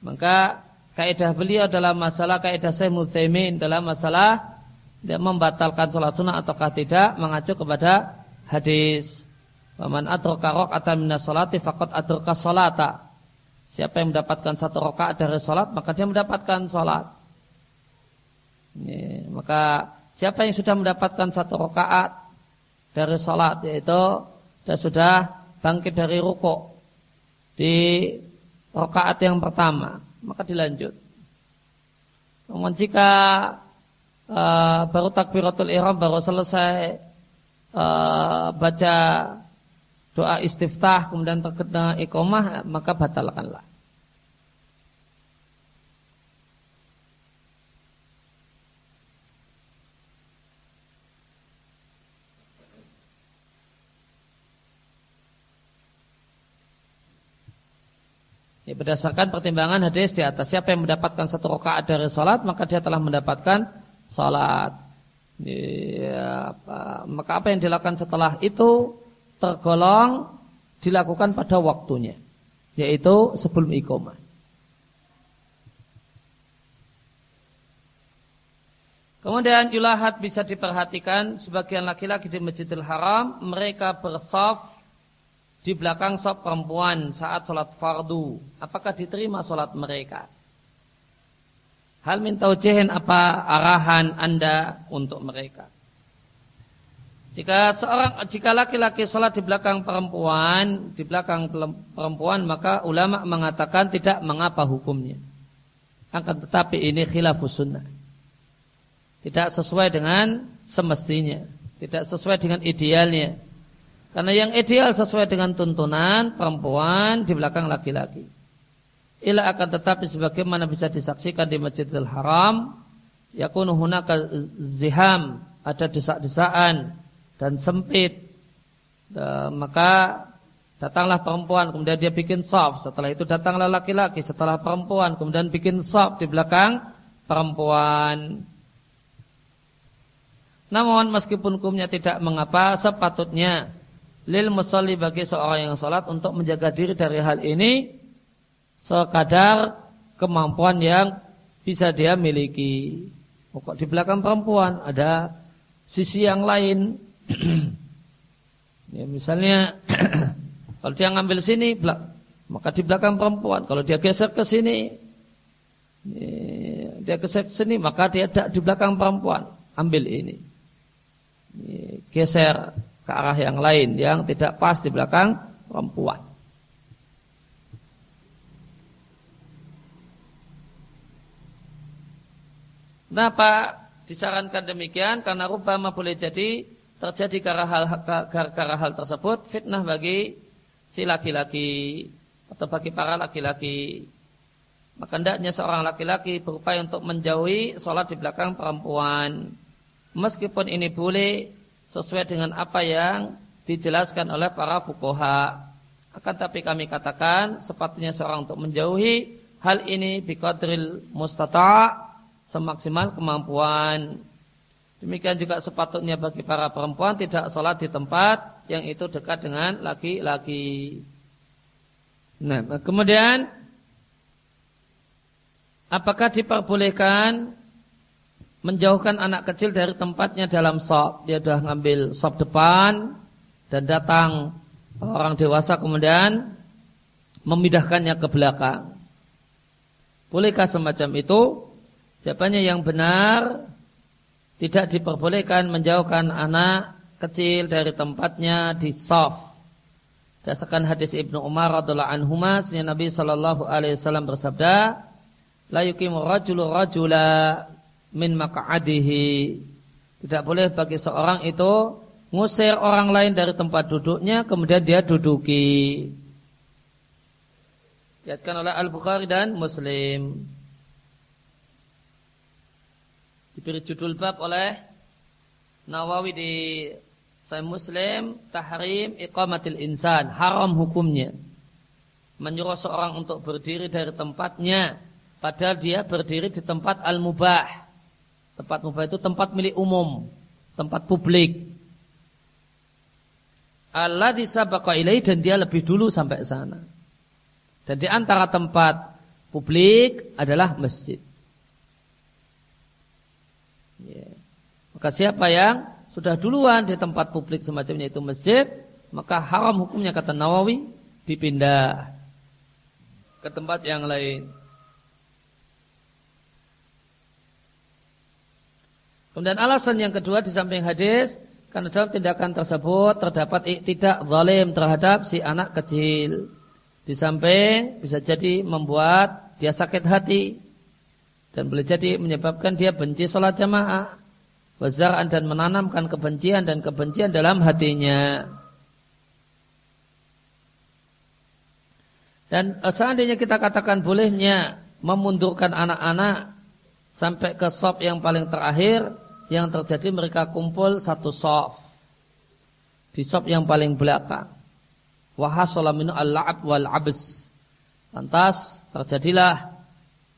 Maka kaidah beliau dalam masalah kaidah Syekh Mutsaimin dalam masalah dia membatalkan sholat sunnah ataukah tidak mengacu kepada hadis Waman atroka rok'atan minas salati fakot atroka salata. Siapa yang mendapatkan satu rokaat dari sholat maka dia mendapatkan sholat. Ini, maka siapa yang sudah mendapatkan satu rokaat dari sholat yaitu dia sudah bangkit dari ruko di rokaat yang pertama maka dilanjut. Namun jika uh, baru takbiratul ihram baru selesai uh, baca doa istiftah kemudian terkena iqomah maka batalkanlah. Ya, berdasarkan pertimbangan hadis di atas siapa yang mendapatkan satu rakaat dari sholat maka dia telah mendapatkan sholat. Ya, maka apa yang dilakukan setelah itu tergolong dilakukan pada waktunya, yaitu sebelum iqomah. Kemudian julahat bisa diperhatikan sebagian laki-laki di Masjidil Haram mereka bersaf di belakang sop perempuan saat sholat fardu. Apakah diterima sholat mereka? Hal min taujihin apa arahan anda untuk mereka? Jika seorang jika laki-laki sholat di belakang perempuan, di belakang perempuan maka ulama mengatakan tidak mengapa hukumnya. Akan tetapi ini khilafus sunnah. Tidak sesuai dengan semestinya, tidak sesuai dengan idealnya. Karena yang ideal sesuai dengan tuntunan perempuan di belakang laki-laki. Ila akan tetapi sebagaimana bisa disaksikan di Masjidil Haram, yakunu hunaka ziham, ada desak-desaan dan sempit. E, maka datanglah perempuan, kemudian dia bikin soft. Setelah itu datanglah laki-laki, setelah perempuan, kemudian bikin soft di belakang perempuan. Namun meskipun hukumnya tidak mengapa, sepatutnya lil musalli bagi seorang yang sholat untuk menjaga diri dari hal ini sekadar kemampuan yang bisa dia miliki. Pokok di belakang perempuan ada sisi yang lain. ya, misalnya kalau dia ngambil sini, maka di belakang perempuan. Kalau dia geser ke sini, ya, dia geser ke sini, maka dia di belakang perempuan. Ambil ini. Ya, geser ke arah yang lain yang tidak pas di belakang perempuan. Kenapa disarankan demikian? Karena rubama boleh jadi terjadi karena hal, karena hal tersebut fitnah bagi si laki-laki atau bagi para laki-laki. Maka hendaknya seorang laki-laki berupaya untuk menjauhi sholat di belakang perempuan. Meskipun ini boleh sesuai dengan apa yang dijelaskan oleh para fukoha. Akan tapi kami katakan sepatutnya seorang untuk menjauhi hal ini biqadril mustata' semaksimal kemampuan. Demikian juga sepatutnya bagi para perempuan tidak sholat di tempat yang itu dekat dengan laki-laki. Nah, kemudian apakah diperbolehkan menjauhkan anak kecil dari tempatnya dalam sop. Dia sudah ngambil sop depan dan datang orang dewasa kemudian memindahkannya ke belakang. Bolehkah semacam itu? Jawabannya yang benar tidak diperbolehkan menjauhkan anak kecil dari tempatnya di sop. Dasarkan hadis Ibnu Umar radhiallahu anhu Nabi sallallahu alaihi wasallam bersabda, "La yuqimu rajulu rajula min maka'adihi. Tidak boleh bagi seorang itu ngusir orang lain dari tempat duduknya kemudian dia duduki. Diatkan oleh Al-Bukhari dan Muslim. Diberi judul bab oleh Nawawi di Sahih Muslim tahrim iqamatil insan, haram hukumnya. Menyuruh seorang untuk berdiri dari tempatnya padahal dia berdiri di tempat al-mubah Tempat mubah itu tempat milik umum. tempat publik. Allah disabaqa ilaih dan dia lebih dulu sampai sana. Dan di antara tempat publik adalah masjid. Maka siapa yang sudah duluan di tempat publik semacamnya itu masjid, maka haram hukumnya kata Nawawi dipindah ke tempat yang lain. Kemudian alasan yang kedua di samping hadis karena dalam tindakan tersebut terdapat tidak zalim terhadap si anak kecil. Di samping bisa jadi membuat dia sakit hati dan boleh jadi menyebabkan dia benci sholat jamaah, wazaraan dan menanamkan kebencian dan kebencian dalam hatinya. Dan eh, seandainya kita katakan bolehnya memundurkan anak-anak sampai ke sop yang paling terakhir, yang terjadi mereka kumpul satu soft di soft yang paling belakang. Wahasolaminu al-la'ab wal abs. Lantas terjadilah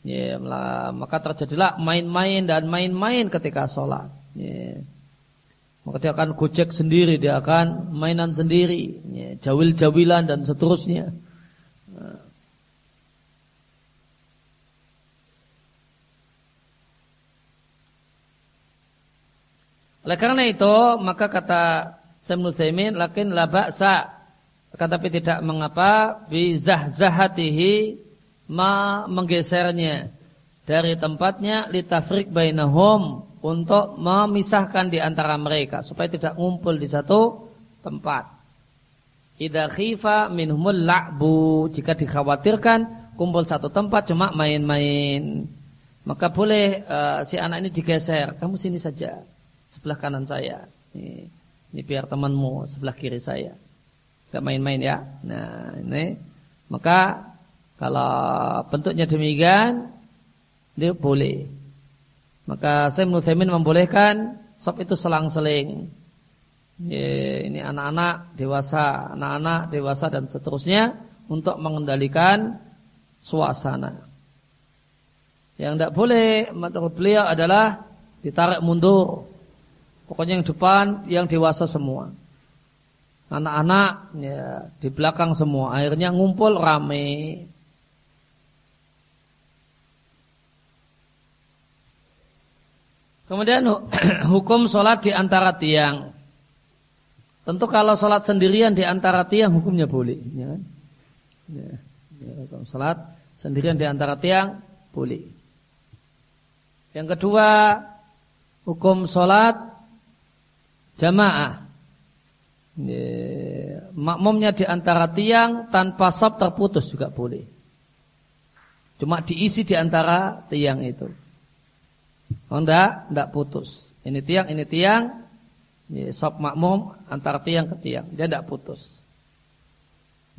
ya, maka terjadilah main-main dan main-main ketika sholat. Ya. Maka dia akan gojek sendiri, dia akan mainan sendiri, ya, jawil-jawilan dan seterusnya. Oleh karena itu, maka kata Sayyid Thaimin, lakin la ba'sa. Tetapi tidak mengapa bi zahzahatihi ma menggesernya dari tempatnya litafrik bainahum untuk memisahkan di antara mereka supaya tidak ngumpul di satu tempat. Idza khifa minhumul la'bu jika dikhawatirkan kumpul satu tempat cuma main-main maka boleh uh, si anak ini digeser kamu sini saja sebelah kanan saya. Ini, ini biar temanmu sebelah kiri saya. Gak main-main ya. Nah ini maka kalau bentuknya demikian dia boleh. Maka saya menurut membolehkan sop itu selang-seling. Ini anak-anak dewasa, anak-anak dewasa dan seterusnya untuk mengendalikan suasana. Yang tidak boleh menurut beliau adalah ditarik mundur Pokoknya yang depan yang dewasa semua. Anak-anak ya di belakang semua. Akhirnya ngumpul rame. Kemudian hukum sholat di antara tiang. Tentu kalau sholat sendirian di antara tiang hukumnya boleh. Ya. Kan? Ya. Ya, sholat sendirian di antara tiang boleh. Yang kedua hukum sholat jamaah. Makmumnya di antara tiang tanpa sop terputus juga boleh. Cuma diisi di antara tiang itu. Oh enggak, enggak putus. Ini tiang, ini tiang. Ini sop makmum antara tiang ke tiang. Dia enggak putus.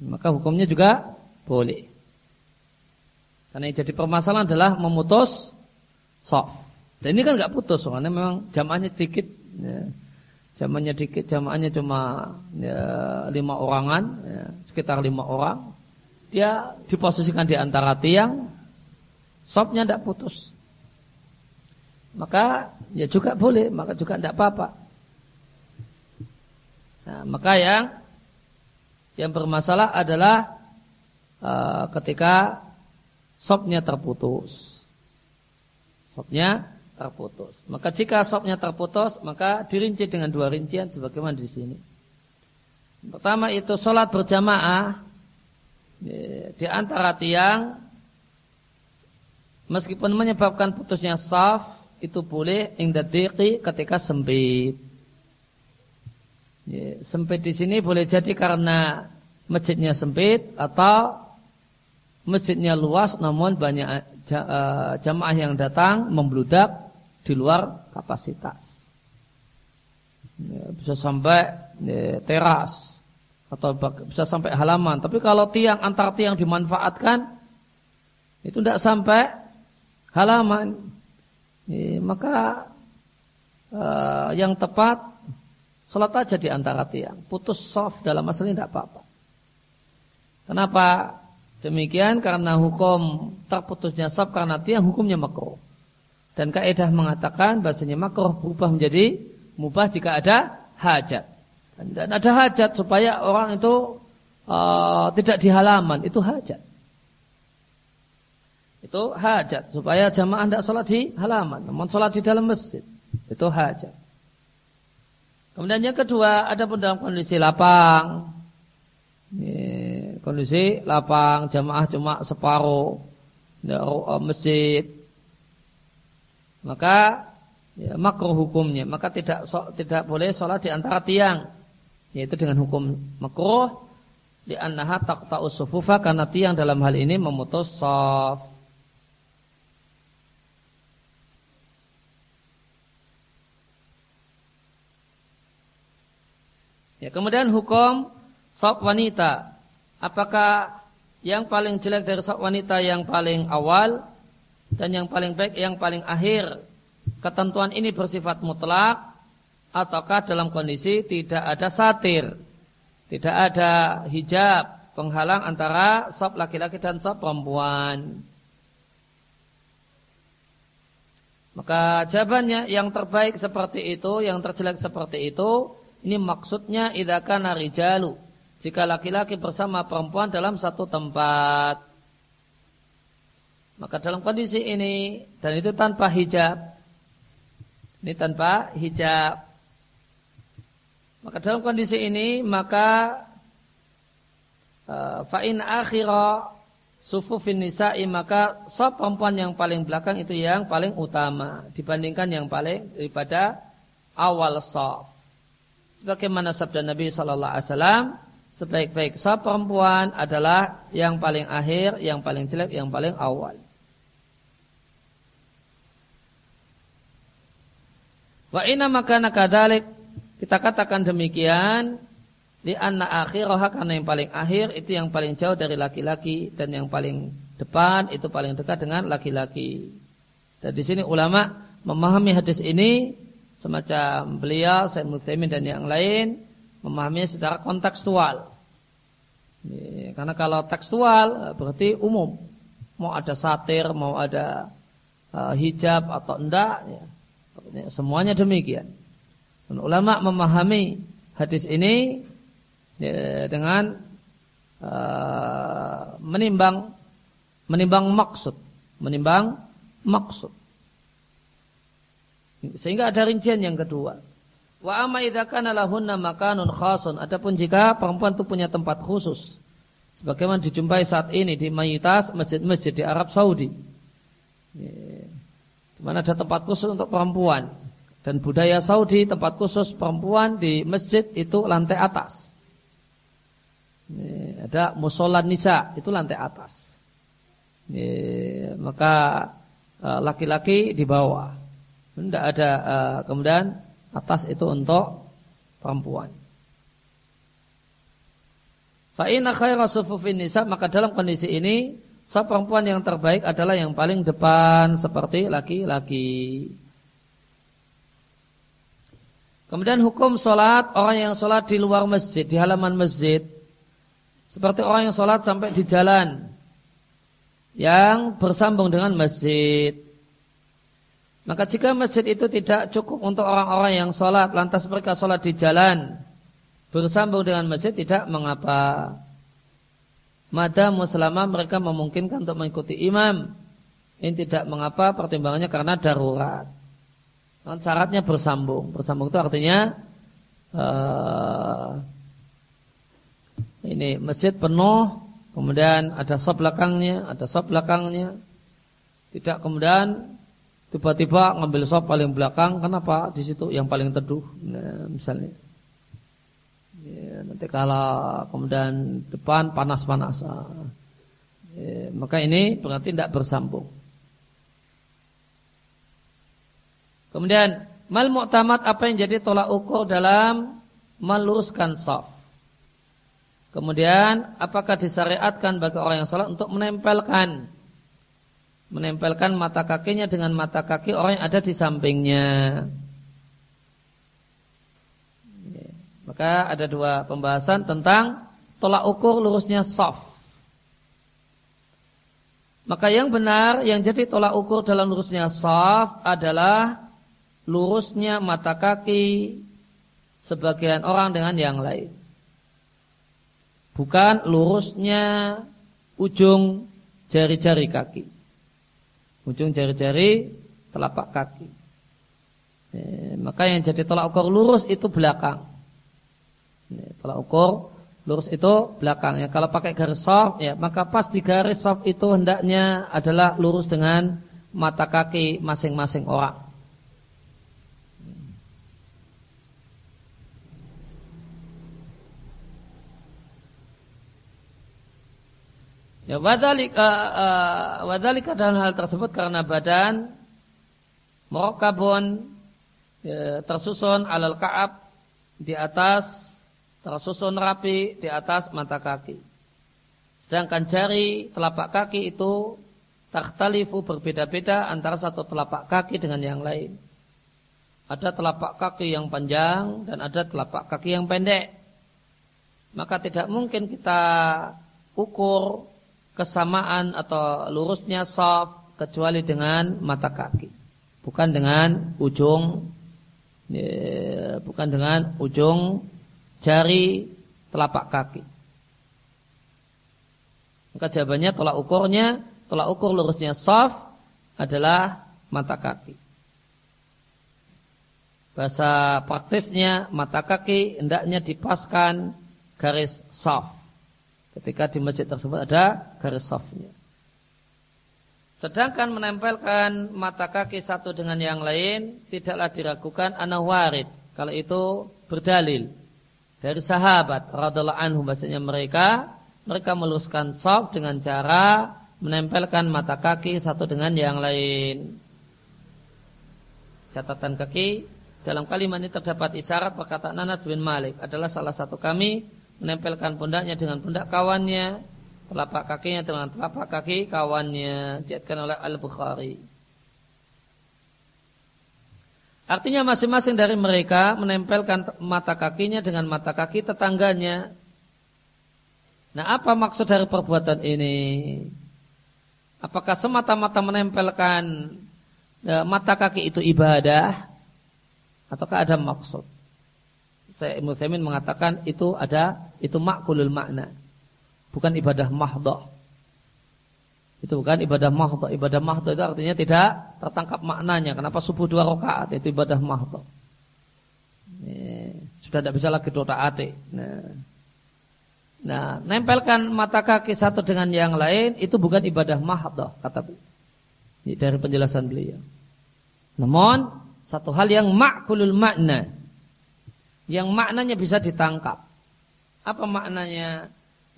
Maka hukumnya juga boleh. Karena yang jadi permasalahan adalah memutus sop. Dan ini kan enggak putus, soalnya memang jamaahnya sedikit. Ya Jamaahnya dikit, jamaahnya cuma ya, lima orangan, ya, sekitar lima orang. Dia diposisikan di antara tiang, sopnya tidak putus. Maka ya juga boleh, maka juga tidak apa-apa. Nah, maka yang yang bermasalah adalah uh, ketika sopnya terputus. Sopnya terputus. Maka jika sopnya terputus, maka dirinci dengan dua rincian sebagaimana di sini. Pertama itu sholat berjamaah di antara tiang, meskipun menyebabkan putusnya saf, itu boleh ingda ketika sempit. Sempit di sini boleh jadi karena masjidnya sempit atau masjidnya luas namun banyak eh, jamaah yang datang membludak di luar kapasitas. Ya, bisa sampai ya, teras atau bisa sampai halaman. Tapi kalau tiang antar tiang dimanfaatkan itu tidak sampai halaman, ya, maka uh, yang tepat sholat aja di antara tiang. Putus soft dalam masalah tidak apa-apa. Kenapa demikian? Karena hukum terputusnya soft karena tiang hukumnya makruh. Dan kaidah mengatakan bahasanya makruh berubah menjadi mubah jika ada hajat. Dan ada hajat supaya orang itu uh, tidak di halaman, itu hajat. Itu hajat supaya jamaah tidak sholat di halaman, namun sholat di dalam masjid. Itu hajat. Kemudian yang kedua, ada pun dalam kondisi lapang. Kondisi lapang, jamaah cuma separuh uh, masjid. Maka ya, makruh hukumnya. Maka tidak tidak boleh sholat di antara tiang. Yaitu dengan hukum makruh. Di annaha taqta'u sufufa karena tiang dalam hal ini memutus soft. Ya, kemudian hukum sop wanita. Apakah yang paling jelek dari sop wanita yang paling awal dan yang paling baik yang paling akhir? Ketentuan ini bersifat mutlak ataukah dalam kondisi tidak ada satir, tidak ada hijab penghalang antara sop laki-laki dan sop perempuan. Maka jawabannya yang terbaik seperti itu, yang terjelek seperti itu ini maksudnya idakan rijalu. Jika laki-laki bersama perempuan dalam satu tempat. Maka dalam kondisi ini, dan itu tanpa hijab. Ini tanpa hijab. Maka dalam kondisi ini, maka uh, fa'in akhira sufufin nisa'i maka sop perempuan yang paling belakang itu yang paling utama dibandingkan yang paling daripada awal sop sebagaimana sabda Nabi Shallallahu Alaihi Wasallam sebaik-baik sah perempuan adalah yang paling akhir, yang paling jelek, yang paling awal. Wa inna makana kadalik kita katakan demikian di anna akhirah karena yang paling akhir itu yang paling jauh dari laki-laki dan yang paling depan itu paling dekat dengan laki-laki. Dan di sini ulama memahami hadis ini semacam beliau, Said Muthaimin dan yang lain memahaminya secara kontekstual. Karena kalau tekstual berarti umum. Mau ada satir, mau ada uh, hijab atau enggak, ya. semuanya demikian. Dan ulama memahami hadis ini ya, dengan uh, menimbang menimbang maksud, menimbang maksud. Sehingga ada rincian yang kedua. Wa amma idza kana lahunna makanun khasun. Adapun jika perempuan itu punya tempat khusus. Sebagaimana dijumpai saat ini di mayoritas masjid-masjid di Arab Saudi. Di mana ada tempat khusus untuk perempuan. Dan budaya Saudi tempat khusus perempuan di masjid itu lantai atas. Ada musola nisa itu lantai atas. Maka eh, laki-laki di bawah. Tidak ada uh, kemudian atas itu untuk perempuan. Fa'inna khaira sufufin nisa maka dalam kondisi ini sah perempuan yang terbaik adalah yang paling depan seperti laki-laki. Kemudian hukum sholat orang yang sholat di luar masjid, di halaman masjid. Seperti orang yang sholat sampai di jalan yang bersambung dengan masjid. Maka jika masjid itu tidak cukup untuk orang-orang yang sholat, lantas mereka sholat di jalan, bersambung dengan masjid tidak mengapa. Madamu selama mereka memungkinkan untuk mengikuti imam, ini tidak mengapa pertimbangannya karena darurat. Dan syaratnya bersambung. Bersambung itu artinya uh, ini masjid penuh, kemudian ada sop belakangnya, ada sop belakangnya. Tidak kemudian tiba-tiba ngambil sop paling belakang kenapa? Di situ yang paling teduh nah, misalnya. Ya, nanti kalau kemudian depan panas-panas. Ah. ya, maka ini berarti tidak bersambung. Kemudian mal mu'tamad apa yang jadi tolak ukur dalam meluruskan sop? Kemudian apakah disyariatkan bagi orang yang sholat untuk menempelkan menempelkan mata kakinya dengan mata kaki orang yang ada di sampingnya. Maka ada dua pembahasan tentang tolak ukur lurusnya soft. Maka yang benar yang jadi tolak ukur dalam lurusnya soft adalah lurusnya mata kaki sebagian orang dengan yang lain. Bukan lurusnya ujung jari-jari kaki. Ujung jari-jari telapak kaki. Eh, maka yang jadi tolak ukur lurus itu belakang. Eh, tolak ukur lurus itu belakangnya. Kalau pakai garis soft, ya maka pas di garis soft itu hendaknya adalah lurus dengan mata kaki masing-masing orang. Ya wadhalika uh, wadhalika dalam hal tersebut karena badan merokabun ya, tersusun alal kaab di atas tersusun rapi di atas mata kaki. Sedangkan jari telapak kaki itu takhtalifu berbeda-beda antara satu telapak kaki dengan yang lain. Ada telapak kaki yang panjang dan ada telapak kaki yang pendek. Maka tidak mungkin kita ukur kesamaan atau lurusnya soft kecuali dengan mata kaki. Bukan dengan ujung ya, bukan dengan ujung jari telapak kaki. Maka jawabannya tolak ukurnya, tolak ukur lurusnya soft adalah mata kaki. Bahasa praktisnya mata kaki hendaknya dipaskan garis soft ketika di masjid tersebut ada garis softnya. Sedangkan menempelkan mata kaki satu dengan yang lain tidaklah diragukan anawarid kalau itu berdalil dari sahabat radhiallahu anhu bahasanya mereka mereka meluruskan soft dengan cara menempelkan mata kaki satu dengan yang lain. Catatan kaki dalam kalimat ini terdapat isyarat perkataan Anas bin Malik adalah salah satu kami menempelkan pundaknya dengan pundak kawannya, telapak kakinya dengan telapak kaki kawannya, diatkan oleh Al-Bukhari. Artinya masing-masing dari mereka menempelkan mata kakinya dengan mata kaki tetangganya. Nah, apa maksud dari perbuatan ini? Apakah semata-mata menempelkan e, mata kaki itu ibadah? Ataukah ada maksud? Saya Ibnu mengatakan itu ada itu makulul makna. Bukan ibadah mahdoh. Itu bukan ibadah mahdoh. Ibadah mahdoh itu artinya tidak tertangkap maknanya. Kenapa subuh dua rakaat itu ibadah mahdoh. Sudah tidak bisa lagi dua rakaat. Nah. nah, nempelkan mata kaki satu dengan yang lain itu bukan ibadah mahdoh kata Ini dari penjelasan beliau. Namun satu hal yang makulul makna yang maknanya bisa ditangkap. Apa maknanya?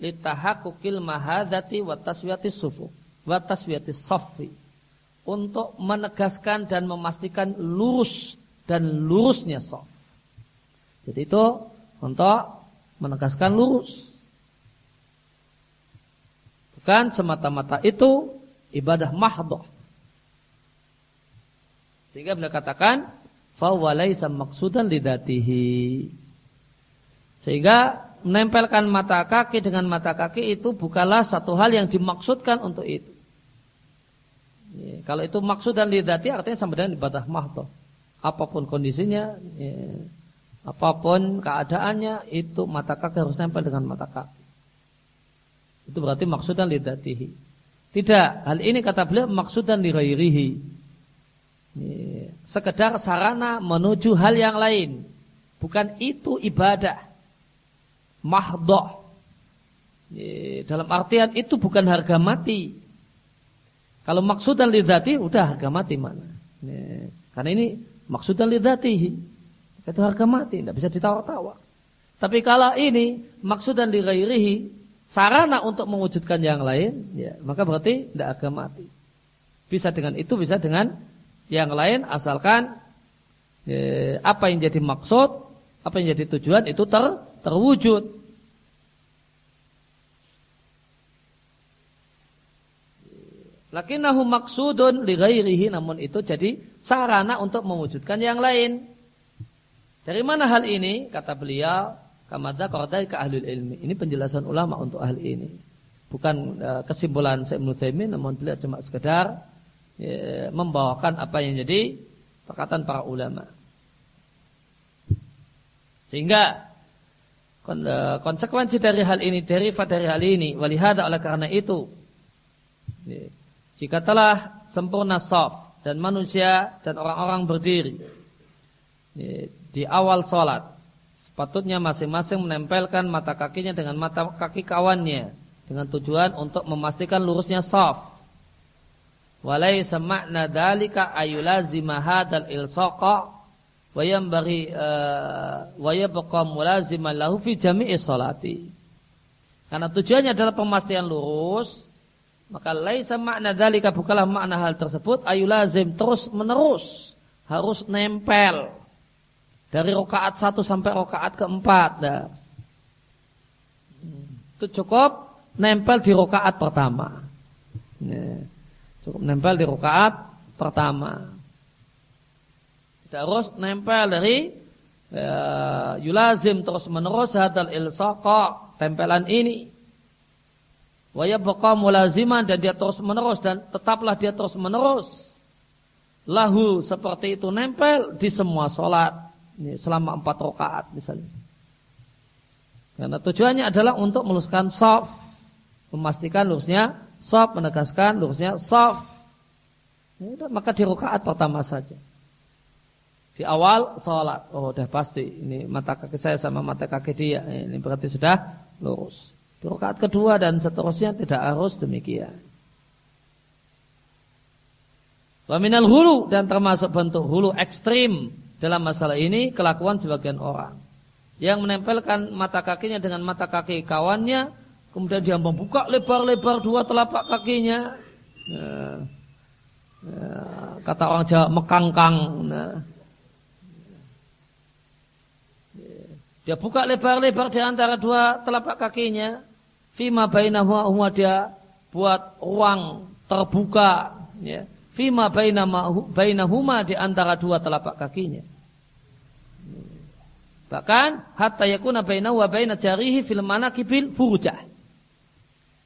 Litahakukil mahadati wa taswiyati sufu wa taswiyati sofi. Untuk menegaskan dan memastikan lurus dan lurusnya sof. Jadi itu untuk menegaskan lurus. Bukan semata-mata itu ibadah mahdoh. Sehingga beliau katakan, fawalaisa maksudan lidatihi. Sehingga menempelkan mata kaki dengan mata kaki itu bukanlah satu hal yang dimaksudkan untuk itu. Ya, kalau itu maksud dan lidati artinya sama dengan ibadah mahdoh. Apa pun kondisinya, ya, apa pun keadaannya, itu mata kaki harus nempel dengan mata kaki. Itu berarti maksud dan lidatihi. Tidak, hal ini kata beliau maksud dan lirairihi. Ya, sekedar sarana menuju hal yang lain. Bukan itu ibadah mahdoh. Dalam artian itu bukan harga mati. Kalau maksudan lidati udah harga mati mana? Karena ini maksudan lidati itu harga mati, tidak bisa ditawar-tawar. Tapi kalau ini maksudan lighairihi sarana untuk mewujudkan yang lain, ya, maka berarti tidak harga mati. Bisa dengan itu, bisa dengan yang lain asalkan ya, apa yang jadi maksud, apa yang jadi tujuan itu ter, terwujud. Lakinnahu maksudun li ghairihi namun itu jadi sarana untuk mewujudkan yang lain. Dari mana hal ini? Kata beliau, kamada qardai ke ahli ilmi. Ini penjelasan ulama untuk hal ini. Bukan uh, kesimpulan Syekh Ibnu namun beliau cuma sekedar ya, membawakan apa yang jadi Perkataan para ulama. Sehingga eh, konsekuensi dari hal ini, derivat dari hal ini, walihada oleh karena itu, jika telah sempurna soft dan manusia dan orang-orang berdiri di awal sholat, sepatutnya masing-masing menempelkan mata kakinya dengan mata kaki kawannya dengan tujuan untuk memastikan lurusnya soft. Walai semakna dalika ayulazima hadal ilsaqa wayam bari uh, wayabqa mulaziman lahu fi jami'i salati. Karena tujuannya adalah pemastian lurus, maka laisa makna dalika bukanlah makna hal tersebut ayulazim terus menerus harus nempel dari rokaat satu sampai rokaat keempat. Nah, itu cukup nempel di rokaat pertama. Nah, cukup nempel di rokaat pertama. Harus nempel dari ya, yulazim terus menerus hadal ilsaqa tempelan ini. Waya baqa mulaziman dan dia terus menerus dan tetaplah dia terus menerus. Lahu seperti itu nempel di semua solat. Ini selama empat rakaat misalnya. Karena tujuannya adalah untuk meluskan soft, memastikan lurusnya soft, menegaskan lurusnya soft. Ya, maka di rakaat pertama saja. Di awal sholat, oh udah pasti. Ini mata kaki saya sama mata kaki dia, ini berarti sudah lurus. Di rakaat kedua dan seterusnya tidak harus demikian. Waminal hulu dan termasuk bentuk hulu ekstrim dalam masalah ini kelakuan sebagian orang. Yang menempelkan mata kakinya dengan mata kaki kawannya kemudian dia membuka lebar-lebar dua telapak kakinya. Nah, nah, kata orang Jawa mekangkang. Nah, dia buka lebar-lebar di antara dua telapak kakinya fima bainahuma dia buat ruang terbuka ya fima bainahuma di antara dua telapak kakinya Bahkan hatta yakuna bainahu wa baina jarihi fil manakibil furujah.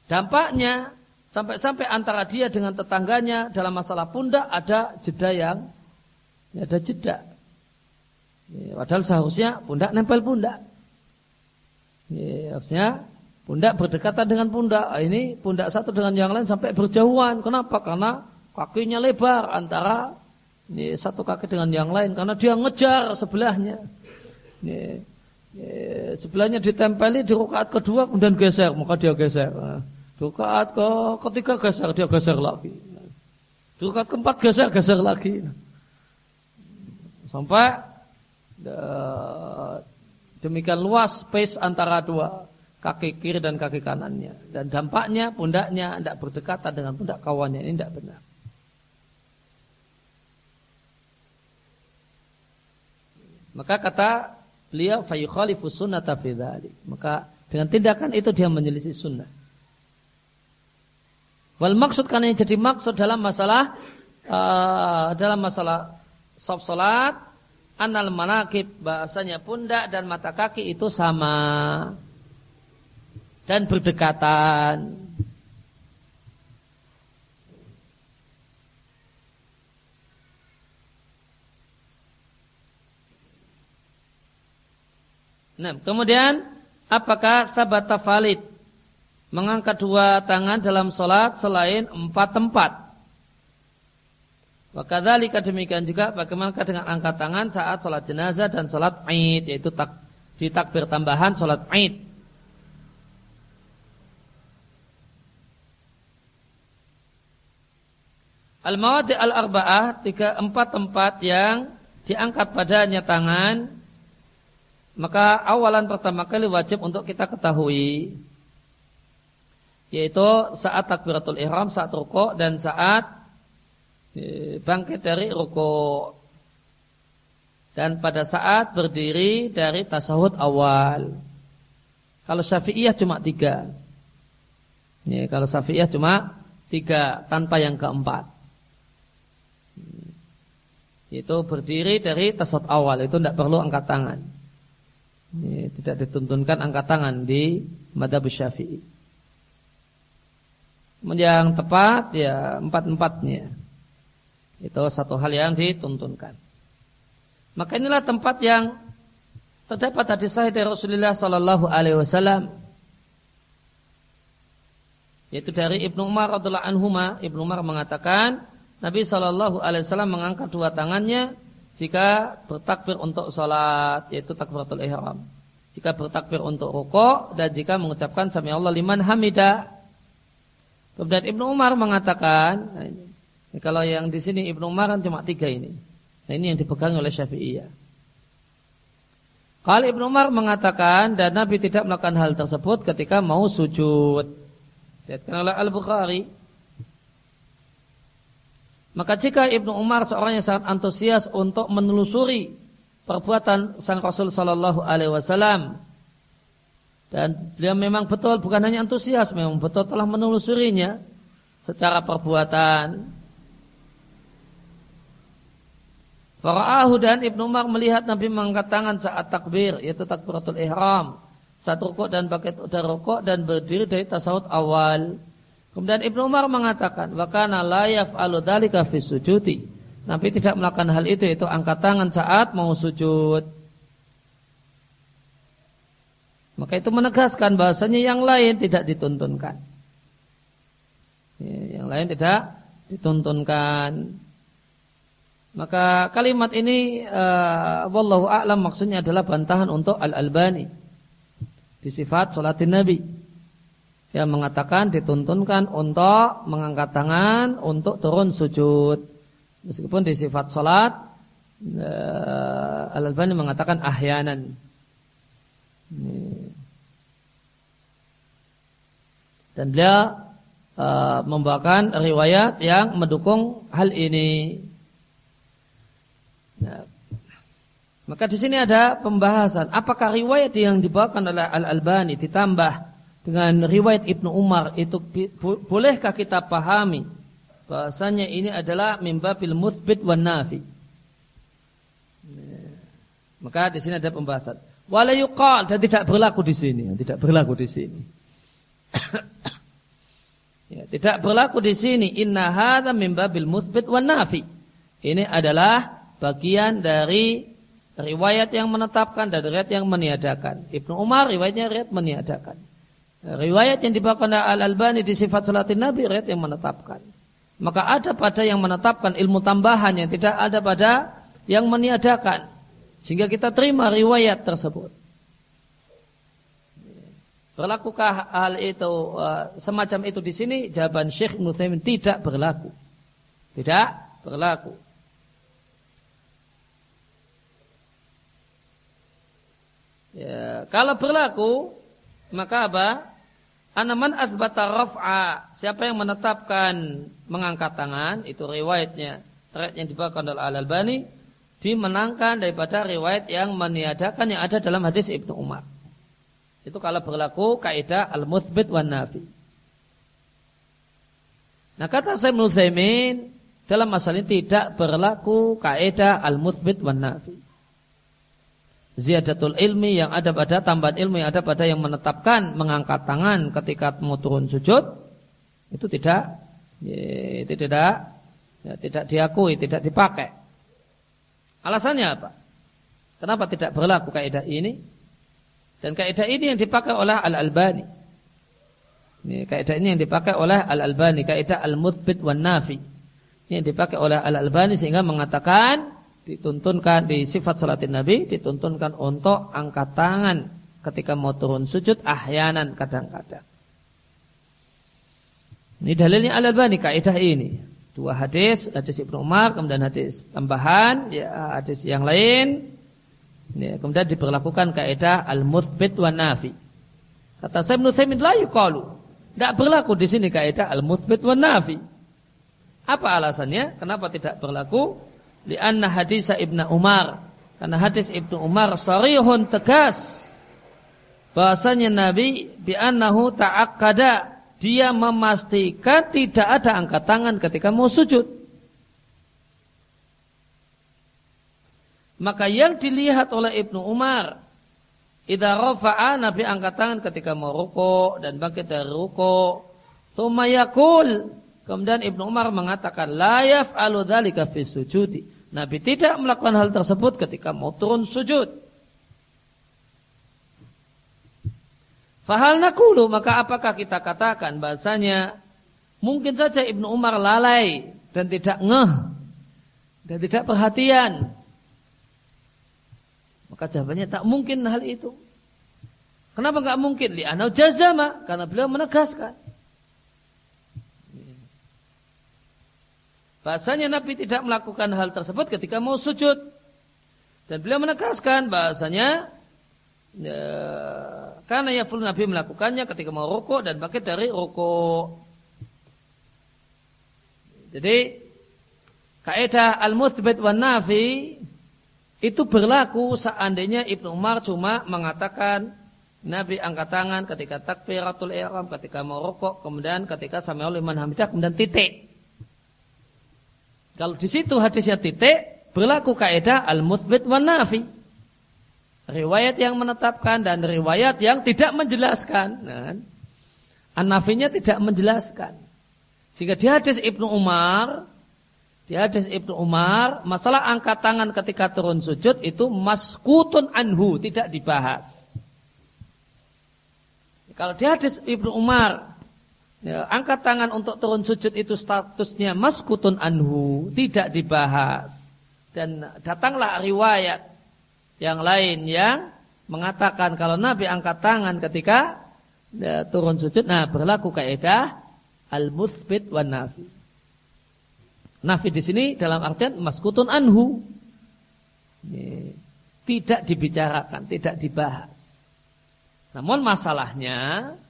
Dampaknya sampai-sampai antara dia dengan tetangganya dalam masalah pundak ada jeda yang ya ada jeda. Padahal seharusnya pundak nempel pundak. Ya, harusnya pundak berdekatan dengan pundak. Ah, ini pundak satu dengan yang lain sampai berjauhan. Kenapa? Karena kakinya lebar antara ini satu kaki dengan yang lain karena dia ngejar sebelahnya. Ya, ya, sebelahnya ditempeli di rakaat kedua kemudian geser, maka dia geser. Nah, di rakaat ke ketiga geser, dia geser lagi. Di rakaat keempat geser, geser lagi. Sampai demikian luas space antara dua kaki kiri dan kaki kanannya dan dampaknya pundaknya tidak berdekatan dengan pundak kawannya ini tidak benar. Maka kata beliau fayukhalifu sunnata fi Maka dengan tindakan itu dia menyelisih sunnah. Wal maksud karena yang jadi maksud dalam masalah uh, dalam masalah sob salat anal manakib bahasanya pundak dan mata kaki itu sama dan berdekatan. Nah, kemudian apakah sabata valid mengangkat dua tangan dalam sholat selain empat tempat? Wakadzalika demikian juga bagaimana dengan angkat tangan saat sholat jenazah dan sholat id yaitu tak, di takbir tambahan sholat id. Al-mawadi al-arba'ah tiga empat tempat yang diangkat padanya tangan maka awalan pertama kali wajib untuk kita ketahui yaitu saat takbiratul ihram, saat rukuk dan saat bangkit dari rukuk dan pada saat berdiri dari tasawuf awal. Kalau syafi'iyah cuma tiga. Ya, kalau syafi'iyah cuma tiga tanpa yang keempat. Itu berdiri dari tasawuf awal itu tidak perlu angkat tangan. Ya, tidak dituntunkan angkat tangan di madhab syafi'i. Yang tepat ya empat-empatnya. Itu satu hal yang dituntunkan. Maka inilah tempat yang terdapat hadis sahih dari Rasulullah sallallahu alaihi wasallam yaitu dari Ibnu Umar radhiallahu anhuma. Ibnu Umar mengatakan Nabi sallallahu alaihi wasallam mengangkat dua tangannya jika bertakbir untuk salat yaitu takbiratul ihram. Jika bertakbir untuk rukuk dan jika mengucapkan sami Allah liman hamida kemudian Ibnu Umar mengatakan nah kalau yang di sini Ibnu Umar kan cuma tiga ini nah ini yang dipegang oleh Syafi'iyah Kali Ibnu Umar mengatakan dan Nabi tidak melakukan hal tersebut ketika mau sujud. Dikatakan oleh Al-Bukhari. Maka jika Ibnu Umar seorang yang sangat antusias untuk menelusuri perbuatan sang Rasul Sallallahu Alaihi Wasallam dan dia memang betul bukan hanya antusias, memang betul telah menelusurinya secara perbuatan, Fara'ahu dan Ibnu Umar melihat Nabi mengangkat tangan saat takbir, yaitu takbiratul ihram. Saat rukuk dan bangkit dari rukuk dan berdiri dari tasawuf awal. Kemudian Ibnu Umar mengatakan, "Wa kana la yaf'alu dzalika fi sujudi." Nabi tidak melakukan hal itu, itu angkat tangan saat mau sujud. Maka itu menegaskan bahasanya yang lain tidak dituntunkan. Ya, yang lain tidak dituntunkan. Maka kalimat ini uh, wallahu a'lam maksudnya adalah bantahan untuk Al-Albani. Di sifat salatin Nabi. Yang mengatakan dituntunkan untuk mengangkat tangan untuk turun sujud. Meskipun di sifat salat uh, Al-Albani mengatakan ahyanan. Dan beliau uh, membawakan riwayat yang mendukung hal ini Nah, maka di sini ada pembahasan apakah riwayat yang dibawakan oleh Al Albani ditambah dengan riwayat Ibnu Umar itu bolehkah kita pahami bahasanya ini adalah mimbabil muthbit wan nafi. Maka di sini ada pembahasan. Wala yuqal dan tidak berlaku di sini, tidak berlaku di sini. ya, tidak berlaku di sini inna hadza mimbabil muthbit wan nafi. Ini adalah bagian dari riwayat yang menetapkan dan riwayat yang meniadakan. Ibnu Umar riwayatnya riwayat meniadakan. Riwayat yang dibawakan Al-Albani di sifat salatin Nabi riwayat yang menetapkan. Maka ada pada yang menetapkan ilmu tambahan yang tidak ada pada yang meniadakan. Sehingga kita terima riwayat tersebut. Berlakukah hal itu uh, semacam itu di sini? Jawaban Syekh Ibnu tidak berlaku. Tidak berlaku. Ya, kalau berlaku maka apa? Anaman asbata raf'a. Siapa yang menetapkan mengangkat tangan itu riwayatnya riwayat yang dibawakan oleh Al Albani dimenangkan daripada riwayat yang meniadakan yang ada dalam hadis Ibnu Umar. Itu kalau berlaku kaidah al-muthbit wan nafi. Nah kata saya Nuzaimin dalam masalah ini tidak berlaku kaidah al-muthbit wan nafi ziyadatul ilmi yang ada pada tambahan ilmu yang ada pada yang menetapkan mengangkat tangan ketika mau turun sujud itu tidak ya, itu tidak ya, tidak diakui, tidak dipakai. Alasannya apa? Kenapa tidak berlaku kaidah ini? Dan kaidah ini yang dipakai oleh Al-Albani. Ini kaidah ini yang dipakai oleh Al-Albani, kaidah al-muthbit wan nafi. Ini yang dipakai oleh Al-Albani sehingga mengatakan dituntunkan di sifat salatin Nabi dituntunkan untuk angkat tangan ketika mau turun sujud ahyanan kadang-kadang. Ini dalilnya Al-Albani kaidah ini. Dua hadis, hadis Ibnu Umar, kemudian hadis tambahan, ya hadis yang lain. Ya, kemudian diberlakukan kaidah al-muthbit wa nafi. Kata saya Ibnu Taimin la yuqalu. Tidak berlaku di sini kaidah al-muthbit wa nafi. Apa alasannya? Kenapa tidak berlaku? Lianna hadis Ibnu Umar. Karena hadis Ibnu Umar sarihun tegas. Bahasanya Nabi bi'annahu ta'akkada. Dia memastikan tidak ada angkat tangan ketika mau sujud. Maka yang dilihat oleh Ibnu Umar Idza rafa'a Nabi angkat tangan ketika mau ruko dan bangkit dari ruko. Tsumma Kemudian Ibnu Umar mengatakan la yaf'alu dzalika fi sujudi. Nabi tidak melakukan hal tersebut ketika mau turun sujud. Fahal nakulu maka apakah kita katakan bahasanya mungkin saja Ibnu Umar lalai dan tidak ngeh dan tidak perhatian. Maka jawabannya tak mungkin hal itu. Kenapa enggak mungkin? Li'anau jazama karena beliau menegaskan. Bahasanya Nabi tidak melakukan hal tersebut ketika mau sujud. Dan beliau menegaskan bahasanya ya, karena ya full Nabi melakukannya ketika mau rokok dan bangkit dari rokok. Jadi kaidah al-muthbit wa nafi itu berlaku seandainya Ibnu Umar cuma mengatakan Nabi angkat tangan ketika takbiratul ihram, ketika mau rokok, kemudian ketika sami liman hamidah, kemudian titik. Kalau di situ hadisnya titik, berlaku kaidah al-muthbit wa nafi. Riwayat yang menetapkan dan riwayat yang tidak menjelaskan. Nah, An-nafinya tidak menjelaskan. Sehingga di hadis Ibnu Umar, di hadis Ibnu Umar, masalah angkat tangan ketika turun sujud itu maskutun anhu, tidak dibahas. Kalau di hadis Ibnu Umar, Ya, angkat tangan untuk turun sujud itu statusnya maskutun anhu, tidak dibahas. Dan datanglah riwayat yang lain yang mengatakan kalau Nabi angkat tangan ketika ya, turun sujud, nah berlaku kaidah al-muthbit wa nafi. Nafi di sini dalam artian maskutun anhu. Ya, tidak dibicarakan, tidak dibahas. Namun masalahnya ya,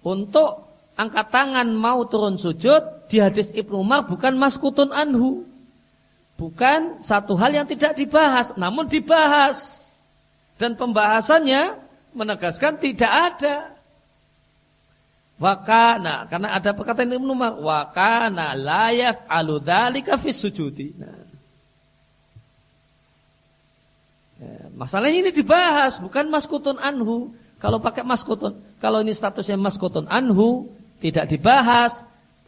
untuk angkat tangan mau turun sujud di hadis Ibnu Umar bukan maskutun anhu. Bukan satu hal yang tidak dibahas, namun dibahas. Dan pembahasannya menegaskan tidak ada. Wakana, karena ada perkataan Ibnu Umar, wakana layaf aludalika fi sujudi. Nah. Ya, masalahnya ini dibahas, bukan maskutun anhu. Kalau pakai maskutun, kalau ini statusnya maskutun anhu, tidak dibahas,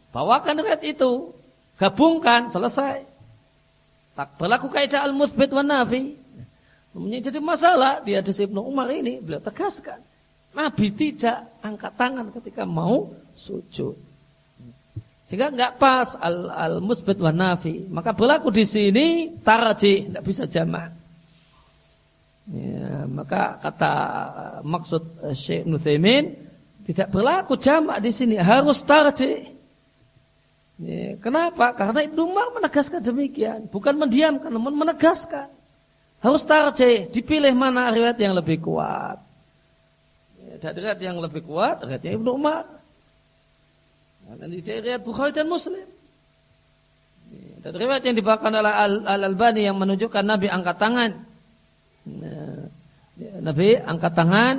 bawakan riwayat itu, gabungkan, selesai. Tak berlaku kaidah al-muthbit wa nafi. Jadi masalah di hadis Ibnu Umar ini beliau tegaskan. Nabi tidak angkat tangan ketika mau sujud. Sehingga enggak pas al-musbit al wa nafi. Maka berlaku di sini taraji, tidak bisa jamak. Ya, maka kata maksud eh, Syekh Nuthaimin tidak berlaku jamak di sini harus tarji. Ya, kenapa? Karena Ibnu Umar menegaskan demikian, bukan mendiamkan, namun menegaskan. Harus tarji, dipilih mana riwayat yang lebih kuat. Ya, riwayat yang lebih kuat, riwayatnya Ibnu Umar. Dan di riwayat Bukhari dan Muslim. Ya, dan riwayat yang dibawakan oleh Al-Albani yang menunjukkan Nabi angkat tangan Nabi angkat tangan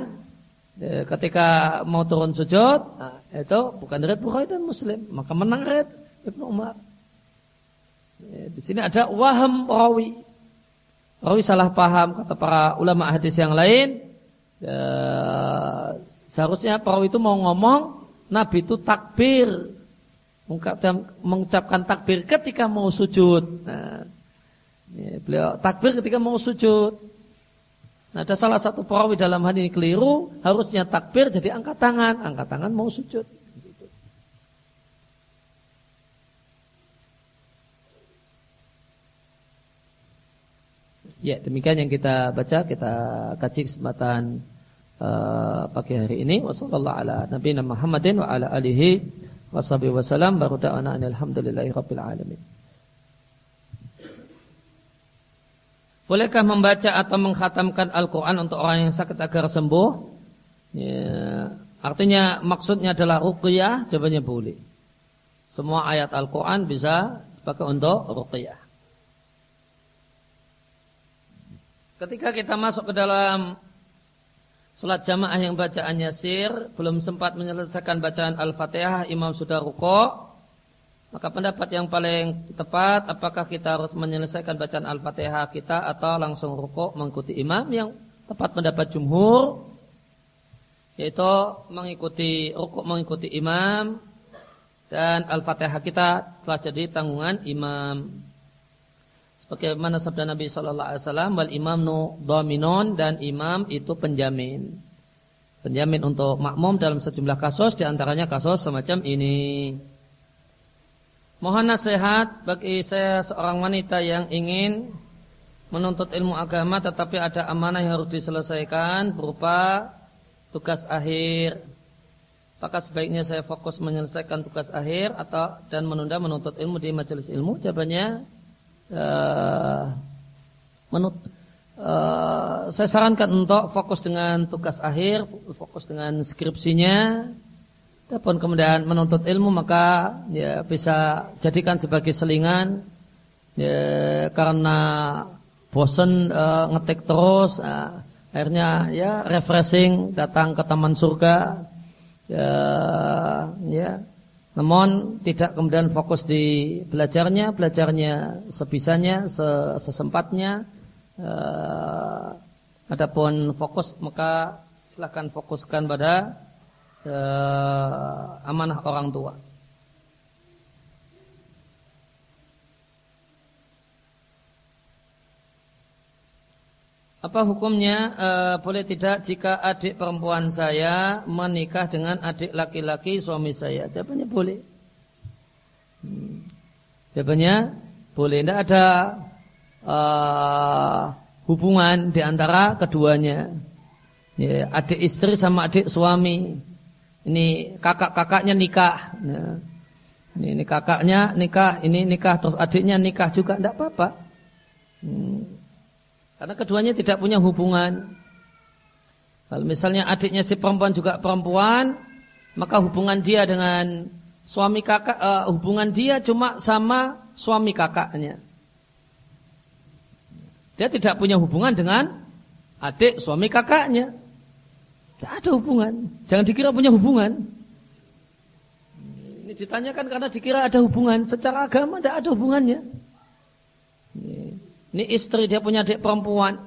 ya, ketika mau turun sujud, nah, itu bukan riwayat Bukhari dan Muslim, maka menang riwayat Ibnu Umar. Di sini ada waham rawi. Rawi salah paham kata para ulama hadis yang lain. Ya, seharusnya perawi itu mau ngomong Nabi itu takbir mengucapkan takbir ketika mau sujud. Nah, beliau takbir ketika mau sujud. Nah, ada salah satu perawi dalam hal ini keliru, harusnya takbir jadi angkat tangan, angkat tangan mau sujud. Ya, demikian yang kita baca, kita kaji kesempatan uh, pagi hari ini. Wassallallahu ala nabiyina Muhammadin wa ala alihi wasallam. Baru da'ana alhamdulillahi rabbil alamin. Bolehkah membaca atau menghatamkan Al-Quran untuk orang yang sakit agar sembuh? Ya, artinya maksudnya adalah ruqyah, jawabannya boleh. Semua ayat Al-Quran bisa dipakai untuk ruqyah. Ketika kita masuk ke dalam Salat jamaah yang bacaannya sir Belum sempat menyelesaikan bacaan Al-Fatihah Imam sudah rukuk maka pendapat yang paling tepat apakah kita harus menyelesaikan bacaan Al-Fatihah kita atau langsung rukuk mengikuti imam yang tepat pendapat jumhur yaitu mengikuti rukuk mengikuti imam dan Al-Fatihah kita telah jadi tanggungan imam. Sebagaimana sabda Nabi Shallallahu Alaihi Wasallam, wal imam nu dominon dan imam itu penjamin. Penjamin untuk makmum dalam sejumlah kasus, di antaranya kasus semacam ini. Mohon nasihat bagi saya seorang wanita yang ingin menuntut ilmu agama tetapi ada amanah yang harus diselesaikan berupa tugas akhir. Apakah sebaiknya saya fokus menyelesaikan tugas akhir atau dan menunda menuntut ilmu di majelis ilmu? Jawabannya uh, menut, uh, saya sarankan untuk fokus dengan tugas akhir, fokus dengan skripsinya. Adapun kemudian menuntut ilmu maka ya bisa jadikan sebagai selingan. Ya, karena bosan uh, ngetik terus uh, akhirnya ya refreshing datang ke taman surga. Ya, ya. Namun tidak kemudian fokus di belajarnya, belajarnya sebisanya, sesempatnya. Uh, adapun fokus maka silahkan fokuskan pada uh, amanah orang tua. Apa hukumnya e, boleh tidak jika adik perempuan saya menikah dengan adik laki-laki suami saya? Jawabannya boleh. Hmm. Jawabannya boleh. Tidak ada e, hubungan di antara keduanya. Ya, adik istri sama adik suami. Ini kakak-kakaknya nikah. Ya. Ini, ini kakaknya nikah, ini nikah, terus adiknya nikah juga, tidak apa-apa. Hmm. Karena keduanya tidak punya hubungan. Kalau misalnya adiknya si perempuan juga perempuan, maka hubungan dia dengan suami kakak, uh, hubungan dia cuma sama suami kakaknya. Dia tidak punya hubungan dengan adik suami kakaknya. Tidak ada hubungan. Jangan dikira punya hubungan. Ini ditanyakan karena dikira ada hubungan. Secara agama tidak ada hubungannya. Ini istri dia punya adik perempuan.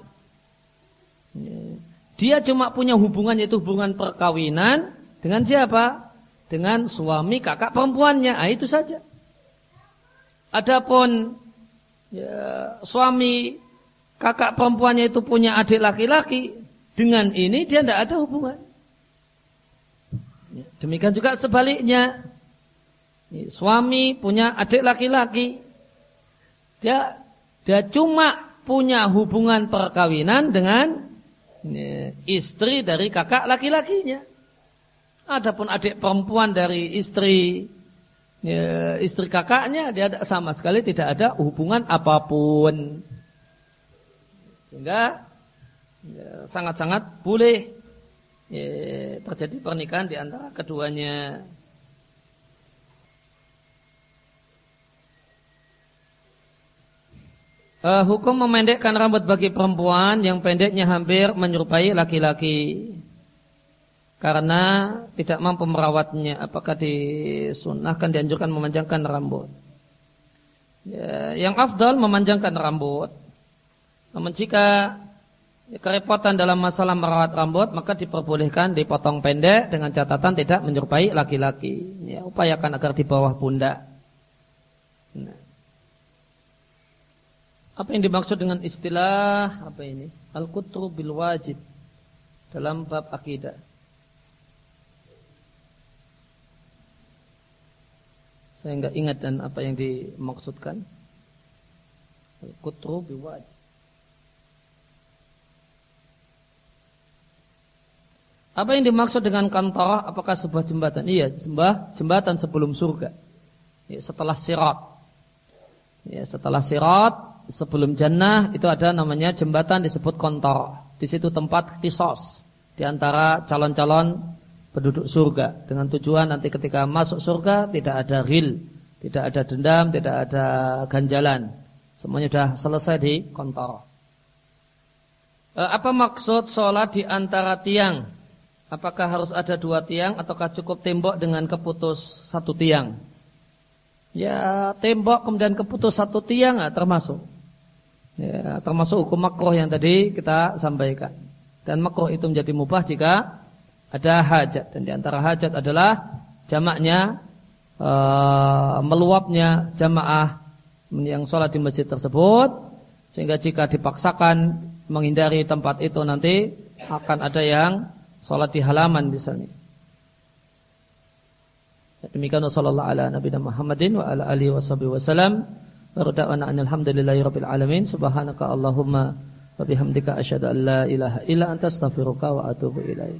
Dia cuma punya hubungan yaitu hubungan perkawinan dengan siapa? Dengan suami kakak perempuannya. Ah, itu saja. Adapun ya, suami kakak perempuannya itu punya adik laki-laki, dengan ini dia tidak ada hubungan. Demikian juga sebaliknya. Suami punya adik laki-laki. Dia dia cuma punya hubungan perkawinan dengan istri dari kakak laki-lakinya. Adapun adik perempuan dari istri istri kakaknya dia sama sekali tidak ada hubungan apa pun. Sehingga sangat-sangat boleh terjadi pernikahan di antara keduanya. Uh, hukum memendekkan rambut bagi perempuan yang pendeknya hampir menyerupai laki-laki karena tidak mampu merawatnya. Apakah disunahkan dianjurkan memanjangkan rambut? Ya, yang afdal memanjangkan rambut. Namun jika kerepotan dalam masalah merawat rambut maka diperbolehkan dipotong pendek dengan catatan tidak menyerupai laki-laki. Ya, upayakan agar di bawah pundak. Nah. Apa yang dimaksud dengan istilah apa ini? Al-qutru bil wajib dalam bab akidah. Saya enggak ingat dan apa yang dimaksudkan. Al-qutru bil wajib. Apa yang dimaksud dengan kantorah? Apakah sebuah jembatan? Iya, sebuah jembatan sebelum surga. Ya, setelah sirat. Ya, setelah sirat sebelum jannah itu ada namanya jembatan disebut kontor. Di situ tempat kisos di antara calon-calon penduduk surga dengan tujuan nanti ketika masuk surga tidak ada ril, tidak ada dendam, tidak ada ganjalan. Semuanya sudah selesai di kontor. E, apa maksud sholat di antara tiang? Apakah harus ada dua tiang ataukah cukup tembok dengan keputus satu tiang? Ya tembok kemudian keputus satu tiang ah, termasuk ya, termasuk hukum makruh yang tadi kita sampaikan. Dan makruh itu menjadi mubah jika ada hajat dan di antara hajat adalah jamaknya e, meluapnya jamaah yang sholat di masjid tersebut Sehingga jika dipaksakan menghindari tempat itu nanti akan ada yang sholat di halaman misalnya. Demikian sallallahu ala nabiyina Muhammadin wa ala alihi wasallam. Wa alhamdulillahi rabbil alamin. Subhanaka Allahumma wa bihamdika asyhadu an la ilaha illa anta astaghfiruka wa atubu ilaik.